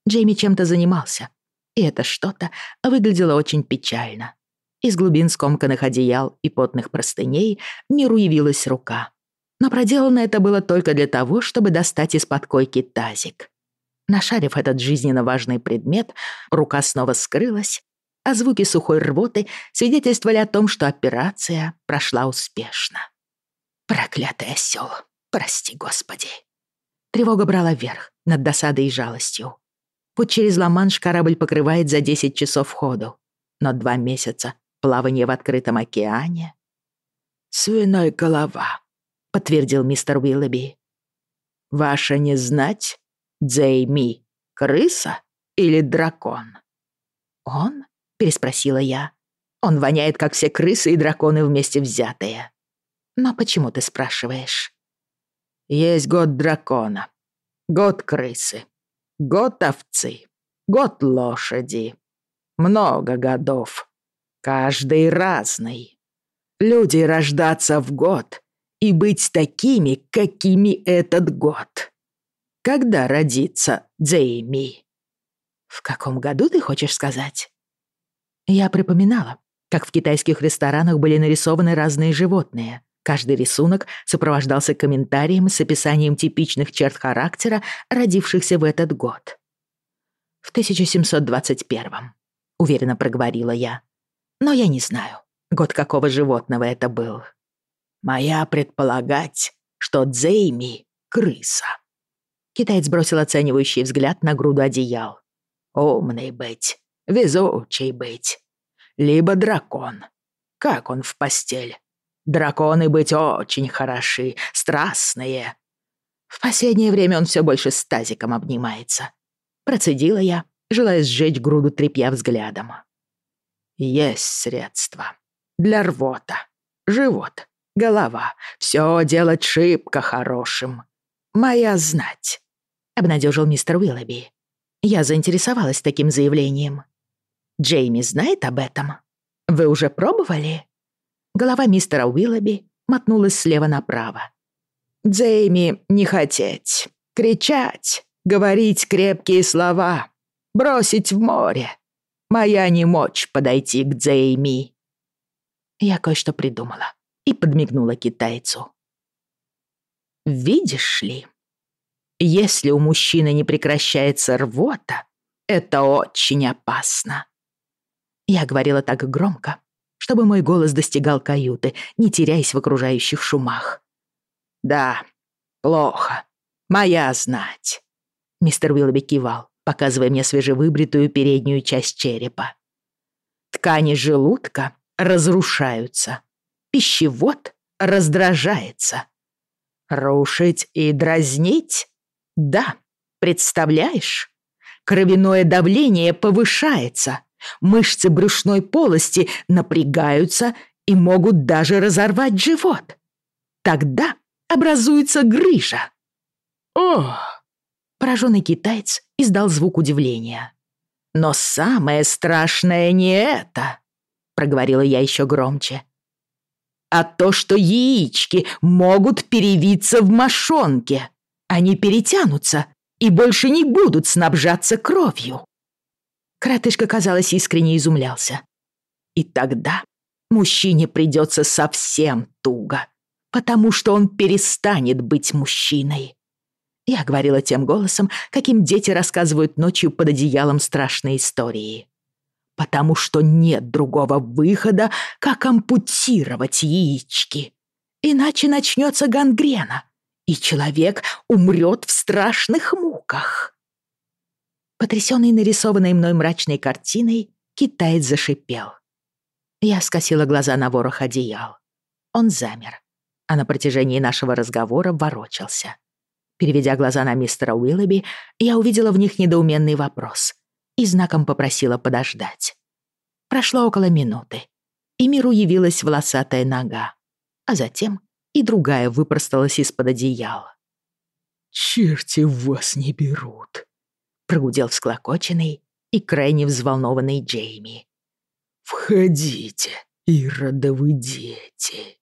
Джейми чем-то занимался, и это что-то выглядело очень печально. Из глубин скомканных одеял и потных простыней миру явилась рука. Но проделано это было только для того, чтобы достать из-под койки тазик. Нашарив этот жизненно важный предмет, рука снова скрылась, а звуки сухой рвоты свидетельствовали о том, что операция прошла успешно. Проклятый осёл, прости господи. Тревога брала верх над досадой и жалостью. Путь через Ла-Манш корабль покрывает за 10 часов ходу, но два месяца плавание в открытом океане. «Свиной голова», — подтвердил мистер Уиллоби. «Ваша не знать, Джейми, крыса или дракон?» «Он?» — переспросила я. «Он воняет, как все крысы и драконы вместе взятые. Но почему ты спрашиваешь?» «Есть год дракона, год крысы, год овцы, год лошади. Много годов, каждый разный. Люди рождаться в год и быть такими, какими этот год. Когда родится Джейми? В каком году ты хочешь сказать? Я припоминала, как в китайских ресторанах были нарисованы разные животные. Каждый рисунок сопровождался комментарием с описанием типичных черт характера, родившихся в этот год. В 1721 уверенно проговорила я. Но я не знаю, год какого животного это был. Моя предполагать, что Дзейми — крыса. Китаец бросил оценивающий взгляд на груду одеял. Умный быть, везучий быть. Либо дракон. Как он в постель? Драконы быть очень хороши, страстные. В последнее время он все больше с тазиком обнимается. Процедила я, желая сжечь груду тряпья взглядом. Есть средства. Для рвота. Живот. Голова. Все делать шибко хорошим. Моя знать. Обнадежил мистер Уиллоби. Я заинтересовалась таким заявлением. Джейми знает об этом? Вы уже пробовали? Голова мистера Уиллоби мотнулась слева направо. Джейми не хотеть, кричать, говорить крепкие слова, бросить в море. Моя не мочь подойти к Джейми. Я кое-что придумала и подмигнула китайцу. Видишь ли, если у мужчины не прекращается рвота, это очень опасно. Я говорила так громко, чтобы мой голос достигал каюты, не теряясь в окружающих шумах. «Да, плохо. Моя знать», — мистер Уиллоби кивал показывая мне свежевыбритую переднюю часть черепа. Ткани желудка разрушаются. Пищевод раздражается. Рушить и дразнить? Да, представляешь? Кровяное давление повышается. Мышцы брюшной полости напрягаются и могут даже разорвать живот. Тогда образуется грыжа. Ох! Пораженный китаец издал звук удивления. «Но самое страшное не это», — проговорила я еще громче, «а то, что яички могут перевиться в мошонке. Они перетянутся и больше не будут снабжаться кровью». Кратышка, казалось, искренне изумлялся. И тогда мужчине придется совсем туго, потому что он перестанет быть мужчиной. Я говорила тем голосом, каким дети рассказывают ночью под одеялом страшные истории. Потому что нет другого выхода, как ампутировать яички. Иначе начнется гангрена, и человек умрет в страшных муках. Потрясенный нарисованной мной мрачной картиной, китаец зашипел. Я скосила глаза на ворох одеял. Он замер, а на протяжении нашего разговора ворочался. Переведя глаза на мистера Уиллоби, я увидела в них недоуменный вопрос и знаком попросила подождать. Прошло около минуты, и миру явилась волосатая нога, а затем и другая выпросталась из-под одеяла. «Черти вас не берут», — прогудел всклокоченный и крайне взволнованный Джейми. «Входите, иродовы дети».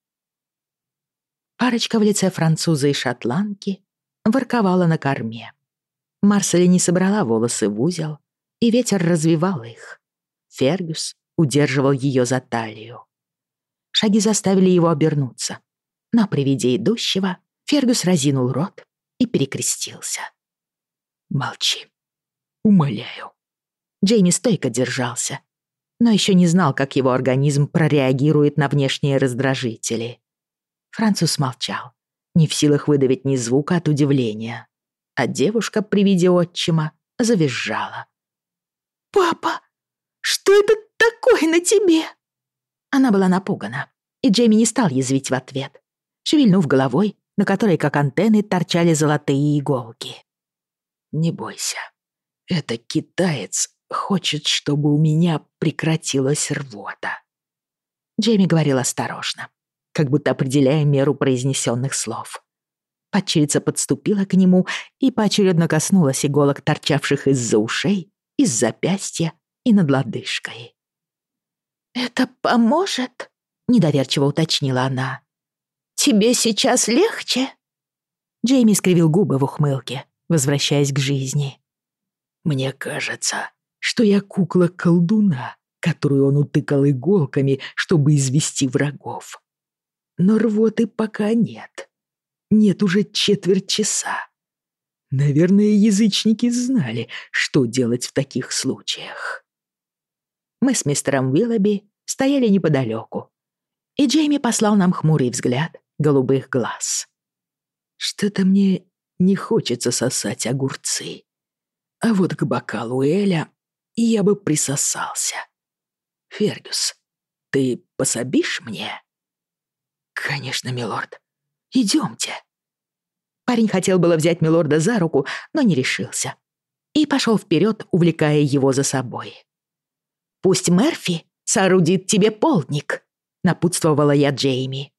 Парочка в лице француза и шотландки ворковала на корме. Марселя не собрала волосы в узел, и ветер развивал их. Фергюс удерживал ее за талию. Шаги заставили его обернуться, но при виде идущего Фергюс разинул рот и перекрестился. «Молчи. Умоляю». Джейми стойко держался, но еще не знал, как его организм прореагирует на внешние раздражители. Француз молчал, не в силах выдавить ни звука от удивления, а девушка при виде отчима завизжала. «Папа, что это такое на тебе?» Она была напугана, и Джейми не стал язвить в ответ, шевельнув головой, на которой, как антенны, торчали золотые иголки. «Не бойся. Это китаец хочет, чтобы у меня прекратилась рвота». Джейми говорил осторожно, как будто определяя меру произнесенных слов. Падчерица подступила к нему и поочередно коснулась иголок, торчавших из-за ушей, из запястья и над лодыжкой. «Это поможет?» — недоверчиво уточнила она. «Тебе сейчас легче?» Джейми скривил губы в ухмылке, возвращаясь к жизни. «Мне кажется, что я кукла колдуна, которую он утыкал иголками, чтобы извести врагов. Но рвоты пока нет. Нет уже четверть часа. Наверное, язычники знали, что делать в таких случаях. Мы с мистером Уиллоби стояли неподалеку, и Джейми послал нам хмурый взгляд голубых глаз. Что-то мне не хочется сосать огурцы. А вот к бокалу Эля я бы присосался. Фергюс, ты пособишь мне? Конечно, милорд. Идемте. Парень хотел было взять милорда за руку, но не решился. И пошел вперед, увлекая его за собой. «Пусть Мерфи соорудит тебе полдник», — напутствовала я Джейми.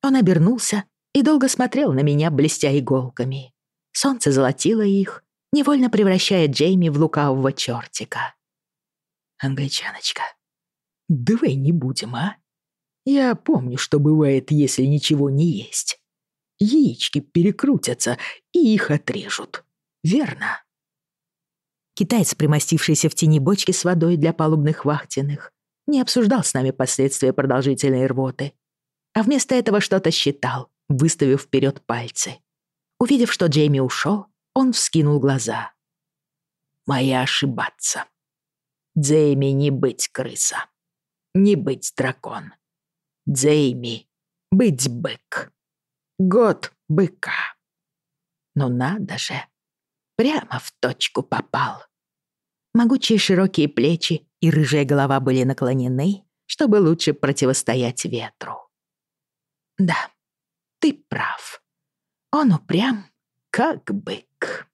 Он обернулся и долго смотрел на меня, блестя иголками. Солнце золотило их, невольно превращая Джейми в лукавого чертика. «Англичаночка, давай не будем, а? Я помню, что бывает, если ничего не есть яички перекрутятся и их отрежут. Верно?» Китаец, примостившийся в тени бочки с водой для палубных вахтенных, не обсуждал с нами последствия продолжительной рвоты, а вместо этого что-то считал, выставив вперед пальцы. Увидев, что Джейми ушел, он вскинул глаза. «Моя ошибаться. Джейми не быть крыса. Не быть дракон. Джейми быть бык год быка. Ну надо же, прямо в точку попал. Могучие широкие плечи и рыжая голова были наклонены, чтобы лучше противостоять ветру. Да, ты прав. Он упрям, как бык.